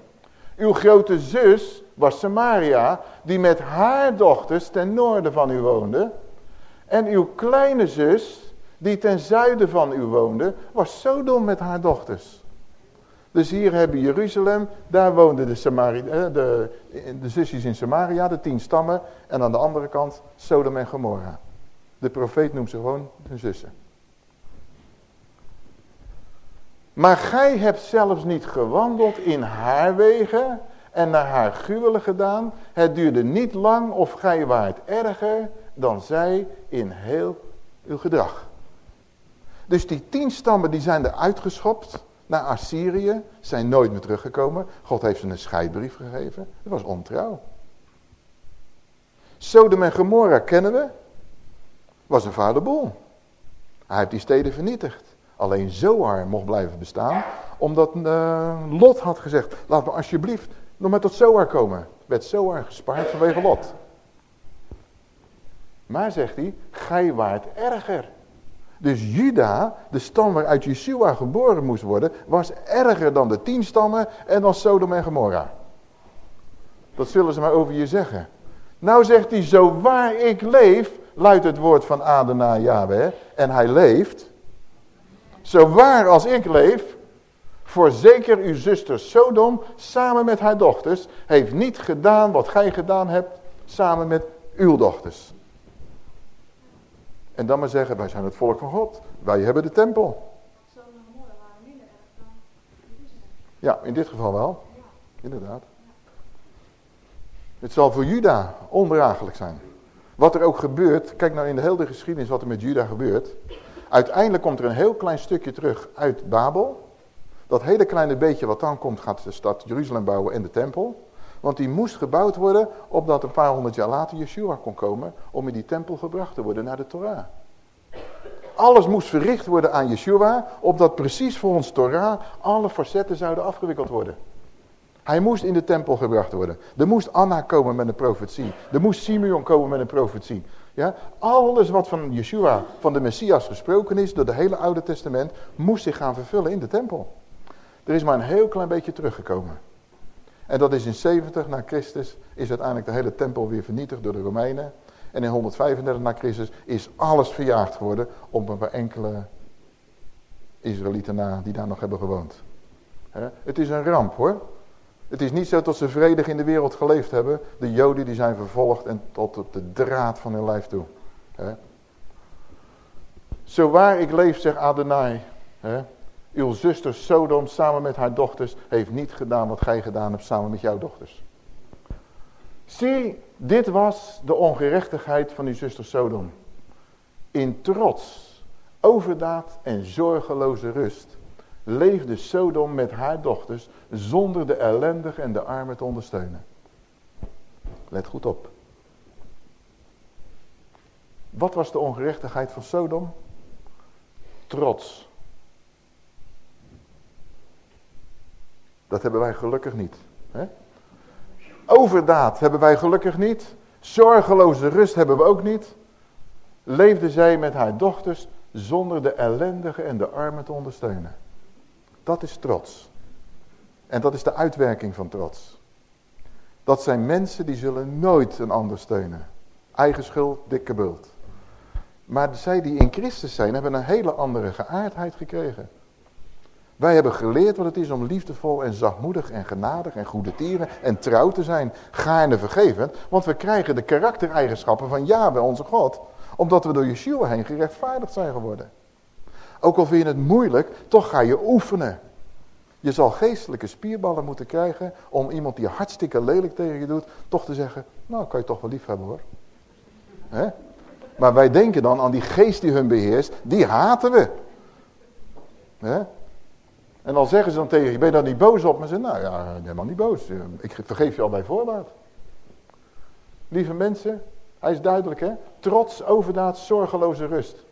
Uw grote zus was Samaria, die met haar dochters ten noorden van u woonde. En uw kleine zus, die ten zuiden van u woonde, was Sodom met haar dochters. Dus hier hebben Jeruzalem, daar woonden de, Samari, eh, de, de zusjes in Samaria, de tien stammen. En aan de andere kant Sodom en Gomorra. De profeet noemt ze gewoon hun zussen. Maar gij hebt zelfs niet gewandeld in haar wegen en naar haar gruwelen gedaan. Het duurde niet lang of gij waart erger dan zij in heel uw gedrag. Dus die tien stammen die zijn er uitgeschopt naar Assyrië, zijn nooit meer teruggekomen. God heeft ze een scheidbrief gegeven. Dat was ontrouw. Sodom en Gomorra kennen we. Was een vaderbol. Hij heeft die steden vernietigd. Alleen Zoar mocht blijven bestaan. Omdat uh, Lot had gezegd. Laat me alsjeblieft nog maar tot Zoar komen. Werd Zoar gespaard vanwege Lot. Maar zegt hij. Gij waart erger. Dus Juda, de stam waaruit Yeshua geboren moest worden, was erger dan de tien stammen en dan Sodom en Gomorra. Dat zullen ze maar over je zeggen. Nou zegt hij, zo waar ik leef, luidt het woord van Adonai Yahweh, en hij leeft. Zo waar als ik leef, voorzeker uw zuster Sodom, samen met haar dochters, heeft niet gedaan wat gij gedaan hebt, samen met uw dochters. En dan maar zeggen, wij zijn het volk van God. Wij hebben de tempel. Ja, in dit geval wel. Inderdaad. Het zal voor Juda ondraaglijk zijn. Wat er ook gebeurt, kijk nou in de hele geschiedenis wat er met Juda gebeurt. Uiteindelijk komt er een heel klein stukje terug uit Babel. Dat hele kleine beetje wat dan komt gaat de stad Jeruzalem bouwen en de tempel. Want die moest gebouwd worden opdat een paar honderd jaar later Yeshua kon komen om in die tempel gebracht te worden naar de Torah. Alles moest verricht worden aan Yeshua, opdat precies volgens Torah alle facetten zouden afgewikkeld worden. Hij moest in de tempel gebracht worden. Er moest Anna komen met een profetie. Er moest Simeon komen met een profetie. Ja? Alles wat van Yeshua, van de Messias gesproken is, door het hele Oude Testament, moest zich gaan vervullen in de tempel. Er is maar een heel klein beetje teruggekomen. En dat is in 70 na Christus, is uiteindelijk de hele tempel weer vernietigd door de Romeinen. En in 135 na Christus is alles verjaagd geworden op een paar enkele Israëlieten na die daar nog hebben gewoond. Het is een ramp hoor. Het is niet zo dat ze vredig in de wereld geleefd hebben. De joden die zijn vervolgd en tot op de draad van hun lijf toe. Zo waar ik leef, zegt Adonai. Uw zuster Sodom samen met haar dochters heeft niet gedaan wat gij gedaan hebt samen met jouw dochters. Zie, dit was de ongerechtigheid van uw zuster Sodom. In trots, overdaad en zorgeloze rust leefde Sodom met haar dochters zonder de ellendige en de armen te ondersteunen. Let goed op. Wat was de ongerechtigheid van Sodom? Trots. Dat hebben wij gelukkig niet. Hè? Overdaad hebben wij gelukkig niet. Zorgeloze rust hebben we ook niet. Leefde zij met haar dochters zonder de ellendige en de armen te ondersteunen. Dat is trots. En dat is de uitwerking van trots. Dat zijn mensen die zullen nooit een ander steunen. Eigen schuld, dikke bult. Maar zij die in Christus zijn, hebben een hele andere geaardheid gekregen. Wij hebben geleerd wat het is om liefdevol en zachtmoedig en genadig en goede tieren en trouw te zijn. Gaarne vergevend, want we krijgen de karaktereigenschappen van Yahweh, onze God. Omdat we door Yeshua heen gerechtvaardigd zijn geworden. Ook al vind je het moeilijk, toch ga je oefenen. Je zal geestelijke spierballen moeten krijgen om iemand die hartstikke lelijk tegen je doet, toch te zeggen, nou kan je toch wel lief hebben hoor. Maar wij denken dan aan die geest die hun beheerst, die haten we. En dan zeggen ze dan tegen je, ben je daar niet boos op? Maar ze nou ja, helemaal niet boos. Ik vergeef je al bij voorbaat. Lieve mensen, hij is duidelijk hè. Trots, overdaad, zorgeloze rust.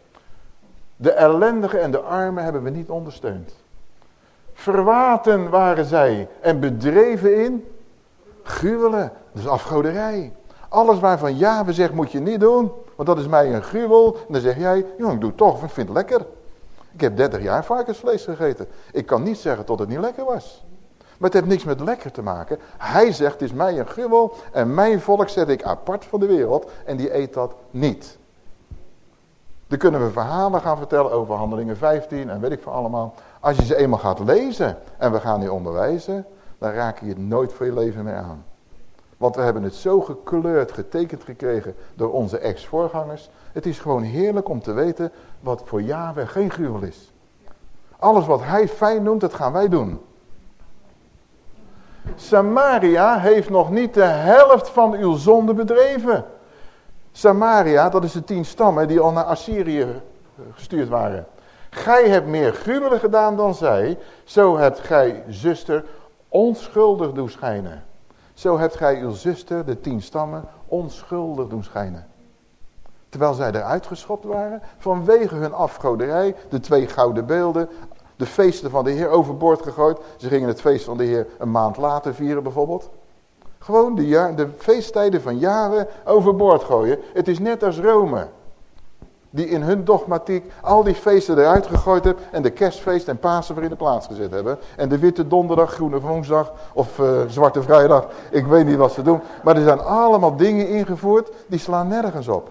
De ellendigen en de armen hebben we niet ondersteund. Verwaten waren zij en bedreven in gruwelen. Dat is afgoderij. Alles waarvan ja, we zeggen moet je niet doen. Want dat is mij een gruwel. En dan zeg jij, jongen ik doe het toch, ik vind het lekker. Ik heb 30 jaar varkensvlees gegeten. Ik kan niet zeggen dat het niet lekker was. Maar het heeft niks met lekker te maken. Hij zegt, het is mij een gruwel en mijn volk zet ik apart van de wereld en die eet dat niet. Dan kunnen we verhalen gaan vertellen over handelingen 15 en weet ik van allemaal. Als je ze eenmaal gaat lezen en we gaan die onderwijzen, dan raak je het nooit voor je leven meer aan. Want we hebben het zo gekleurd, getekend gekregen door onze ex-voorgangers. Het is gewoon heerlijk om te weten wat voor Yahweh geen gruwel is. Alles wat hij fijn noemt, dat gaan wij doen. Samaria heeft nog niet de helft van uw zonde bedreven. Samaria, dat is de tien stammen die al naar Assyrië gestuurd waren. Gij hebt meer gruwelen gedaan dan zij, zo hebt gij, zuster, onschuldig doen schijnen. Zo hebt gij uw zuster, de tien stammen, onschuldig doen schijnen. Terwijl zij eruit geschopt waren, vanwege hun afgoderij, de twee gouden beelden, de feesten van de Heer overboord gegooid. Ze gingen het feest van de Heer een maand later vieren bijvoorbeeld. Gewoon de, jaar, de feesttijden van jaren overboord gooien. Het is net als Rome. Die in hun dogmatiek al die feesten eruit gegooid hebben. En de kerstfeest en Pasen weer in de plaats gezet hebben. En de witte donderdag, groene woensdag of uh, zwarte vrijdag. Ik weet niet wat ze doen. Maar er zijn allemaal dingen ingevoerd die slaan nergens op.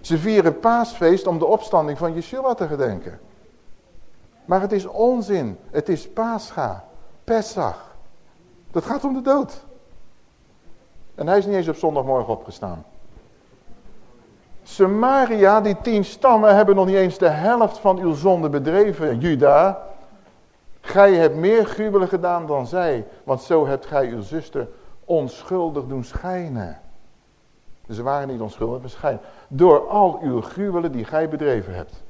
Ze vieren paasfeest om de opstanding van Yeshua te gedenken. Maar het is onzin. Het is Pascha. Pesach. Dat gaat om de dood. En hij is niet eens op zondagmorgen opgestaan. Samaria, die tien stammen, hebben nog niet eens de helft van uw zonde bedreven. Juda, gij hebt meer gruwelen gedaan dan zij. Want zo hebt gij uw zuster onschuldig doen schijnen. Ze waren niet onschuldig, maar schijnen. Door al uw gruwelen die gij bedreven hebt.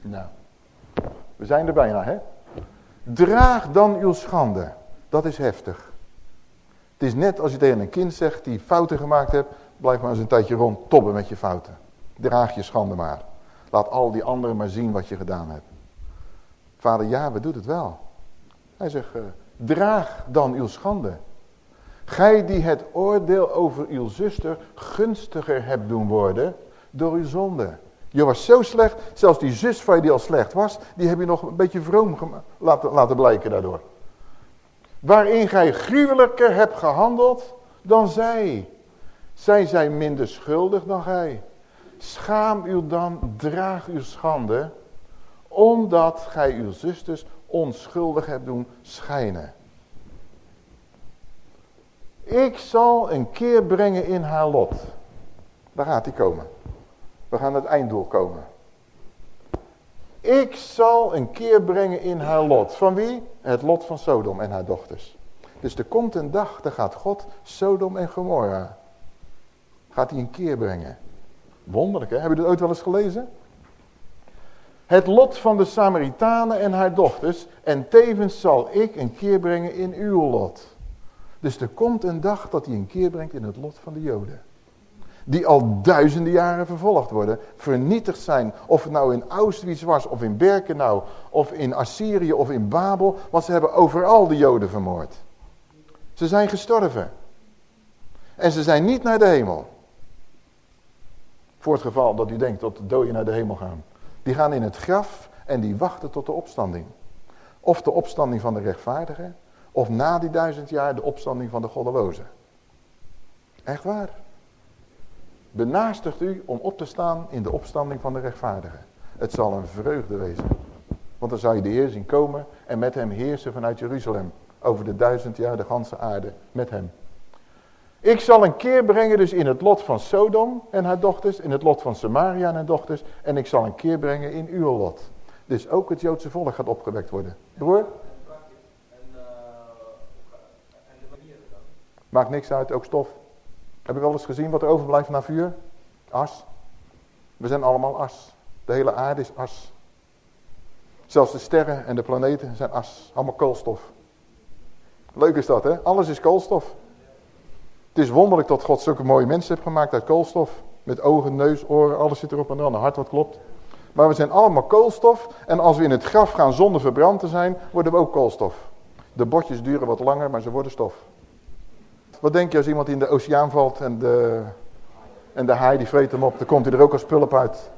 Nou, we zijn er bijna, hè? Draag dan uw schande. Dat is heftig. Het is net als je tegen een kind zegt die fouten gemaakt hebt, blijf maar eens een tijdje rond tobben met je fouten. Draag je schande maar. Laat al die anderen maar zien wat je gedaan hebt. Vader we doen het wel. Hij zegt, uh, draag dan uw schande. Gij die het oordeel over uw zuster gunstiger hebt doen worden door uw zonde. Je was zo slecht, zelfs die zus van je die al slecht was, die heb je nog een beetje vroom laten, laten blijken daardoor. Waarin gij gruwelijker hebt gehandeld dan zij. Zij zijn minder schuldig dan gij. Schaam u dan, draag uw schande, omdat gij uw zusters onschuldig hebt doen schijnen. Ik zal een keer brengen in haar lot. Daar gaat hij komen. We gaan het einddoel komen. Ik zal een keer brengen in haar lot. Van wie? Het lot van Sodom en haar dochters. Dus er komt een dag, dan gaat God Sodom en Gomorra. Gaat hij een keer brengen. Wonderlijk hè, hebben jullie dat ooit wel eens gelezen? Het lot van de Samaritanen en haar dochters. En tevens zal ik een keer brengen in uw lot. Dus er komt een dag dat hij een keer brengt in het lot van de Joden die al duizenden jaren vervolgd worden, vernietigd zijn. Of het nou in Auschwitz was, of in Birkenau, of in Assyrië, of in Babel. Want ze hebben overal de Joden vermoord. Ze zijn gestorven. En ze zijn niet naar de hemel. Voor het geval dat u denkt dat de doden naar de hemel gaan. Die gaan in het graf en die wachten tot de opstanding. Of de opstanding van de rechtvaardigen, of na die duizend jaar de opstanding van de goddelozen. Echt waar benaastigt u om op te staan in de opstanding van de rechtvaardigen. Het zal een vreugde wezen. Want dan zal je de Heer zien komen en met hem heersen vanuit Jeruzalem. Over de duizend jaar de ganse aarde met hem. Ik zal een keer brengen dus in het lot van Sodom en haar dochters. In het lot van Samaria en haar dochters. En ik zal een keer brengen in uw lot. Dus ook het Joodse volk gaat opgewekt worden. Broer? Maakt niks uit, ook stof. Heb je wel eens gezien wat er overblijft na vuur? As. We zijn allemaal as. De hele aarde is as. Zelfs de sterren en de planeten zijn as. Allemaal koolstof. Leuk is dat, hè? Alles is koolstof. Het is wonderlijk dat God zulke mooie mensen heeft gemaakt uit koolstof. Met ogen, neus, oren, alles zit erop en. Een hart wat klopt. Maar we zijn allemaal koolstof. En als we in het graf gaan zonder verbrand te zijn, worden we ook koolstof. De botjes duren wat langer, maar ze worden stof. Wat denk je als iemand in de oceaan valt en de, en de haai die vreet hem op, dan komt hij er ook als pulp uit.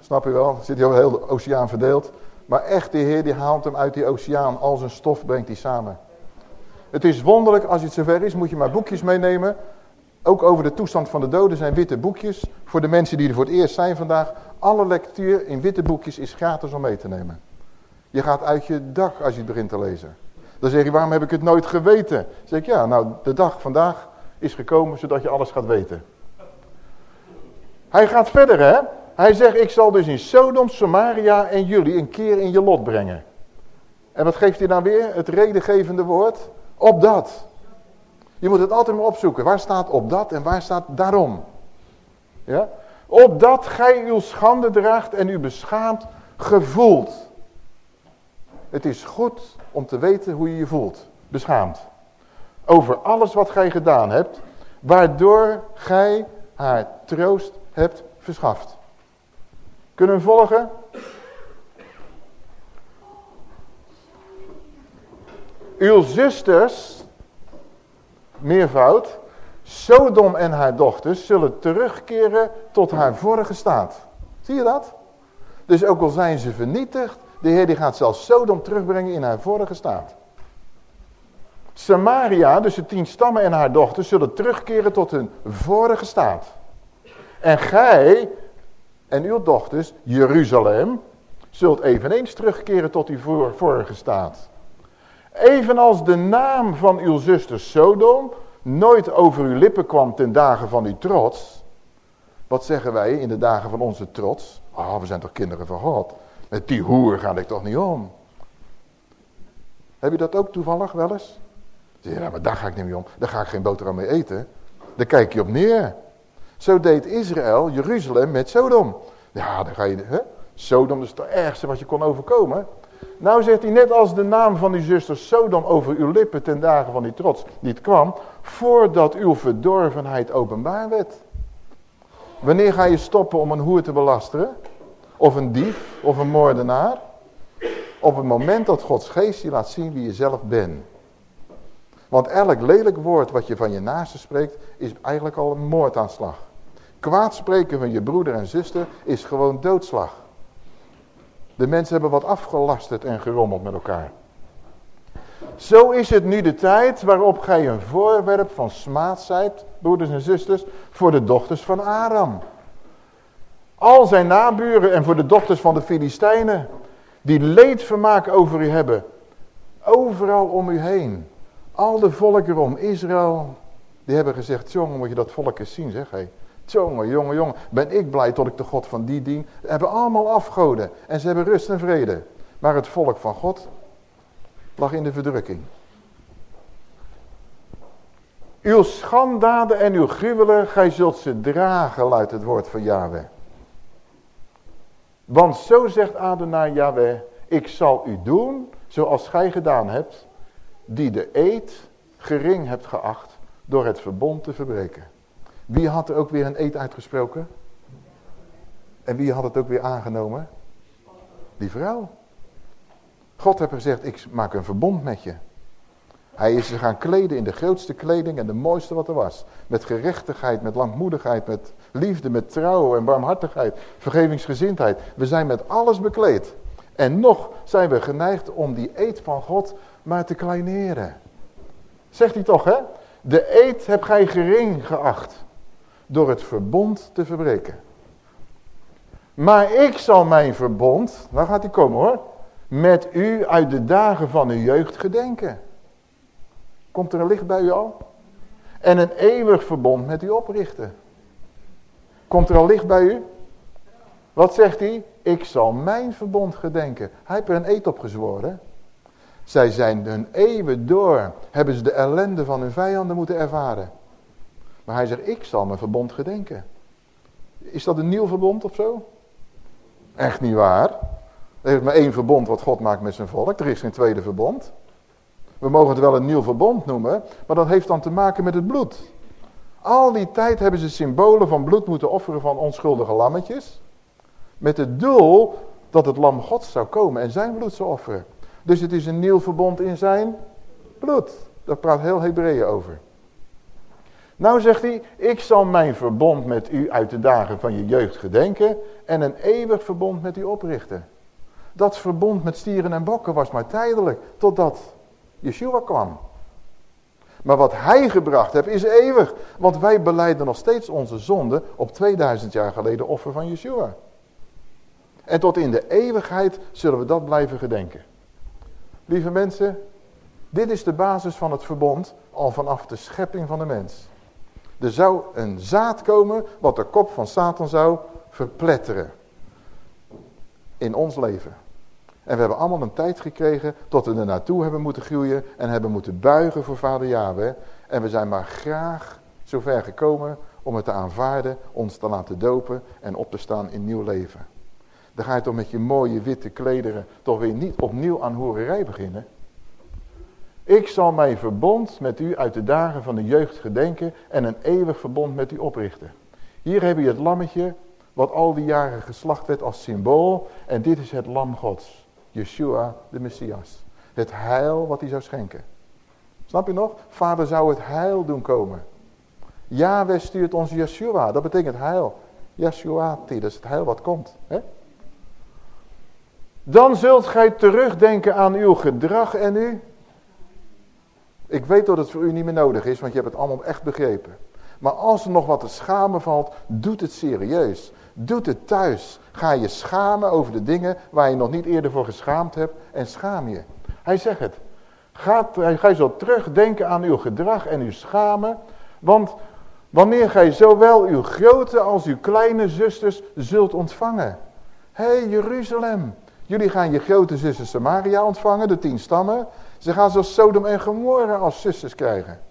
Snap je wel? Dan zit hij over heel de oceaan verdeeld. Maar echt, de Heer die haalt hem uit die oceaan. Al zijn stof brengt hij samen. Het is wonderlijk, als het zover is, moet je maar boekjes meenemen. Ook over de toestand van de doden zijn witte boekjes. Voor de mensen die er voor het eerst zijn vandaag. Alle lectuur in witte boekjes is gratis om mee te nemen. Je gaat uit je dak als je het begint te lezen. Dan zeg je, waarom heb ik het nooit geweten? Dan zeg ik, ja, nou, de dag vandaag is gekomen zodat je alles gaat weten. Hij gaat verder, hè? Hij zegt, ik zal dus in Sodom, Samaria en jullie een keer in je lot brengen. En wat geeft hij dan weer? Het redengevende woord? Op dat. Je moet het altijd maar opzoeken. Waar staat op dat en waar staat daarom? Ja? Opdat gij uw schande draagt en u beschaamt gevoeld. Het is goed om te weten hoe je je voelt. Beschaamd. Over alles wat gij gedaan hebt. Waardoor gij haar troost hebt verschaft. Kunnen we volgen? Uw zusters, meervoud, Sodom en haar dochters zullen terugkeren tot haar vorige staat. Zie je dat? Dus ook al zijn ze vernietigd, de Heer die gaat zelfs Sodom terugbrengen in haar vorige staat. Samaria, dus de tien stammen en haar dochters, zullen terugkeren tot hun vorige staat. En gij en uw dochters, Jeruzalem, zult eveneens terugkeren tot uw vorige staat. Evenals de naam van uw zuster Sodom nooit over uw lippen kwam ten dagen van uw trots. Wat zeggen wij in de dagen van onze trots? Ah, oh, we zijn toch kinderen van God. Met die hoer ga ik toch niet om. Heb je dat ook toevallig wel eens? Zeg je, ja, maar daar ga ik niet mee om. Daar ga ik geen boterham mee eten. Daar kijk je op neer. Zo deed Israël, Jeruzalem, met Sodom. Ja, dan ga je... Hè? Sodom is het ergste wat je kon overkomen. Nou zegt hij, net als de naam van uw zuster Sodom over uw lippen ten dagen van die trots niet kwam, voordat uw verdorvenheid openbaar werd. Wanneer ga je stoppen om een hoer te belasteren? Of een dief? Of een moordenaar? Op het moment dat Gods geest je laat zien wie je zelf bent. Want elk lelijk woord wat je van je naaste spreekt, is eigenlijk al een moordaanslag. Kwaad spreken van je broeder en zuster is gewoon doodslag. De mensen hebben wat afgelasterd en gerommeld met elkaar. Zo is het nu de tijd waarop gij een voorwerp van smaad zijt, broeders en zusters, voor de dochters van Aram. Al zijn naburen en voor de dochters van de Filistijnen, die leedvermaak over u hebben. Overal om u heen. Al de volken om Israël, die hebben gezegd, jongen moet je dat volk eens zien zeg. Hey. Jongen, jongen, jongen, ben ik blij tot ik de God van die dien. Ze hebben allemaal afgoden en ze hebben rust en vrede. Maar het volk van God lag in de verdrukking. Uw schandaden en uw gruwelen, gij zult ze dragen, luidt het woord van Yahweh. Want zo zegt Adonai Yahweh, ik zal u doen zoals gij gedaan hebt, die de eed gering hebt geacht door het verbond te verbreken. Wie had er ook weer een eed uitgesproken? En wie had het ook weer aangenomen? Die vrouw. God heeft gezegd, ik maak een verbond met je. Hij is ze gaan kleden in de grootste kleding en de mooiste wat er was. Met gerechtigheid, met langmoedigheid, met liefde, met trouw en barmhartigheid, vergevingsgezindheid. We zijn met alles bekleed. En nog zijn we geneigd om die eed van God maar te kleineren. Zegt hij toch, hè? De eed heb gij gering geacht door het verbond te verbreken. Maar ik zal mijn verbond, waar gaat hij komen hoor, met u uit de dagen van uw jeugd gedenken. Komt er een licht bij u al? En een eeuwig verbond met u oprichten. Komt er al licht bij u? Wat zegt hij? Ik zal mijn verbond gedenken. Hij heeft er een eed op gezworen. Zij zijn hun eeuwen door, hebben ze de ellende van hun vijanden moeten ervaren. Maar hij zegt, ik zal mijn verbond gedenken. Is dat een nieuw verbond of zo? Echt niet waar. Er is maar één verbond wat God maakt met zijn volk. Er is geen tweede verbond. We mogen het wel een nieuw verbond noemen, maar dat heeft dan te maken met het bloed. Al die tijd hebben ze symbolen van bloed moeten offeren van onschuldige lammetjes. Met het doel dat het lam Gods zou komen en zijn bloed zou offeren. Dus het is een nieuw verbond in zijn bloed. Daar praat heel Hebreeën over. Nou zegt hij, ik zal mijn verbond met u uit de dagen van je jeugd gedenken en een eeuwig verbond met u oprichten. Dat verbond met stieren en bokken was maar tijdelijk, totdat Yeshua kwam. Maar wat hij gebracht heeft is eeuwig. Want wij beleiden nog steeds onze zonde op 2000 jaar geleden offer van Yeshua. En tot in de eeuwigheid zullen we dat blijven gedenken. Lieve mensen, dit is de basis van het verbond al vanaf de schepping van de mens. Er zou een zaad komen wat de kop van Satan zou verpletteren. In ons leven. En we hebben allemaal een tijd gekregen tot we er naartoe hebben moeten groeien en hebben moeten buigen voor vader Yahweh. En we zijn maar graag zover gekomen om het te aanvaarden, ons te laten dopen en op te staan in nieuw leven. Dan ga je toch met je mooie witte klederen toch weer niet opnieuw aan hoererij beginnen. Ik zal mijn verbond met u uit de dagen van de jeugd gedenken en een eeuwig verbond met u oprichten. Hier heb je het lammetje wat al die jaren geslacht werd als symbool. En dit is het lam gods. Yeshua de Messias. Het heil wat hij zou schenken. Snap je nog? Vader zou het heil doen komen. Yahweh stuurt ons Yeshua. Dat betekent heil. Yeshua, dat is het heil wat komt. Hè? Dan zult gij terugdenken aan uw gedrag en u. Ik weet dat het voor u niet meer nodig is, want je hebt het allemaal echt begrepen. Maar als er nog wat te schamen valt, doet het serieus. Doet het thuis. Ga je schamen over de dingen waar je nog niet eerder voor geschaamd hebt en schaam je. Hij zegt het. Ga, gij zult terugdenken aan uw gedrag en uw schamen. Want wanneer gij zowel uw grote als uw kleine zusters zult ontvangen. Hé hey, Jeruzalem, jullie gaan je grote zuster Samaria ontvangen, de tien stammen. Ze gaan zo Sodom en Gomorra als zusters krijgen.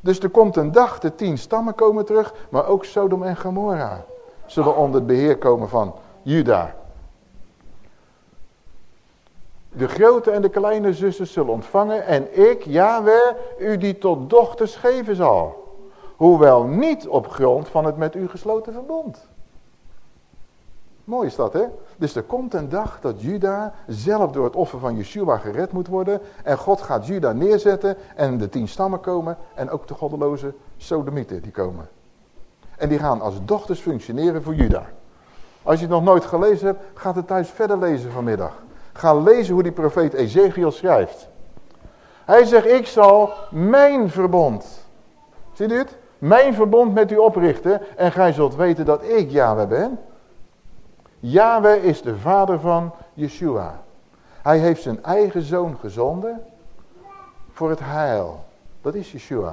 Dus er komt een dag, de tien stammen komen terug, maar ook Sodom en Gomorra zullen onder het beheer komen van Juda. De grote en de kleine zussen zullen ontvangen en ik, Yahweh, u die tot dochters geven zal. Hoewel niet op grond van het met u gesloten verbond. Mooi is dat, hè? Dus er komt een dag dat Juda zelf door het offer van Yeshua gered moet worden. En God gaat Juda neerzetten en de tien stammen komen. En ook de goddeloze sodomieten die komen. En die gaan als dochters functioneren voor Juda. Als je het nog nooit gelezen hebt, ga het thuis verder lezen vanmiddag. Ga lezen hoe die profeet Ezekiel schrijft. Hij zegt, ik zal mijn verbond. Ziet u het? Mijn verbond met u oprichten. En gij zult weten dat ik Yahweh ben. Yahweh is de vader van Yeshua. Hij heeft zijn eigen zoon gezonden voor het heil. Dat is Yeshua.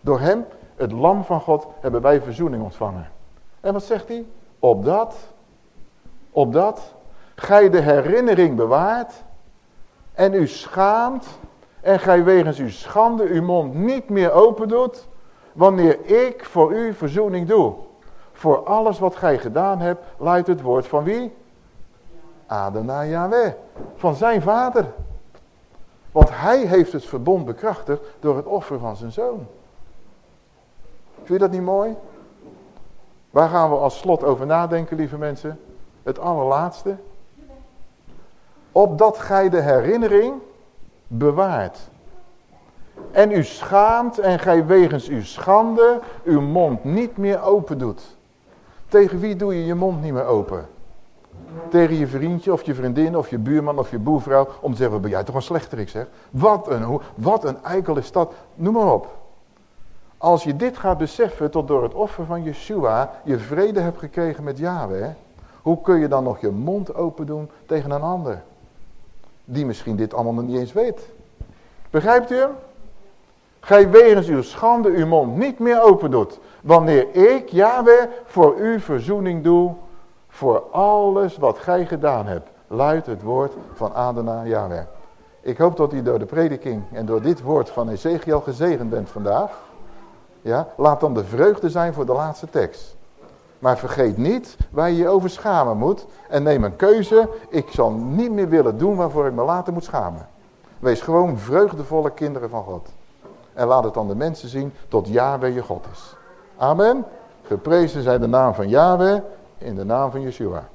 Door hem, het lam van God, hebben wij verzoening ontvangen. En wat zegt hij? Opdat, opdat gij de herinnering bewaart en u schaamt en gij wegens uw schande uw mond niet meer open doet, wanneer ik voor u verzoening doe. Voor alles wat gij gedaan hebt, luidt het woord van wie? Adonai Yahweh. Van zijn vader. Want hij heeft het verbond bekrachtigd door het offer van zijn zoon. Vind je dat niet mooi? Waar gaan we als slot over nadenken, lieve mensen? Het allerlaatste. Opdat gij de herinnering bewaart. En u schaamt en gij wegens uw schande uw mond niet meer open doet. Tegen wie doe je je mond niet meer open? Tegen je vriendje of je vriendin of je buurman of je boervrouw. Om te zeggen, ben jij toch een slechterik zeg. Wat een, wat een eikel is dat. Noem maar op. Als je dit gaat beseffen tot door het offer van Yeshua je vrede hebt gekregen met Yahweh. Hoe kun je dan nog je mond open doen tegen een ander? Die misschien dit allemaal nog niet eens weet. Begrijpt u hem? Gij wegens uw schande uw mond niet meer open doet. Wanneer ik, Yahweh, voor u verzoening doe voor alles wat gij gedaan hebt. Luidt het woord van Adonai Yahweh. Ik hoop dat u door de prediking en door dit woord van Ezekiel gezegend bent vandaag. Ja, laat dan de vreugde zijn voor de laatste tekst. Maar vergeet niet waar je je over schamen moet. En neem een keuze. Ik zal niet meer willen doen waarvoor ik me later moet schamen. Wees gewoon vreugdevolle kinderen van God. En laat het dan de mensen zien tot Yahweh je God is. Amen. Geprezen zij de naam van Yahweh in de naam van Yeshua.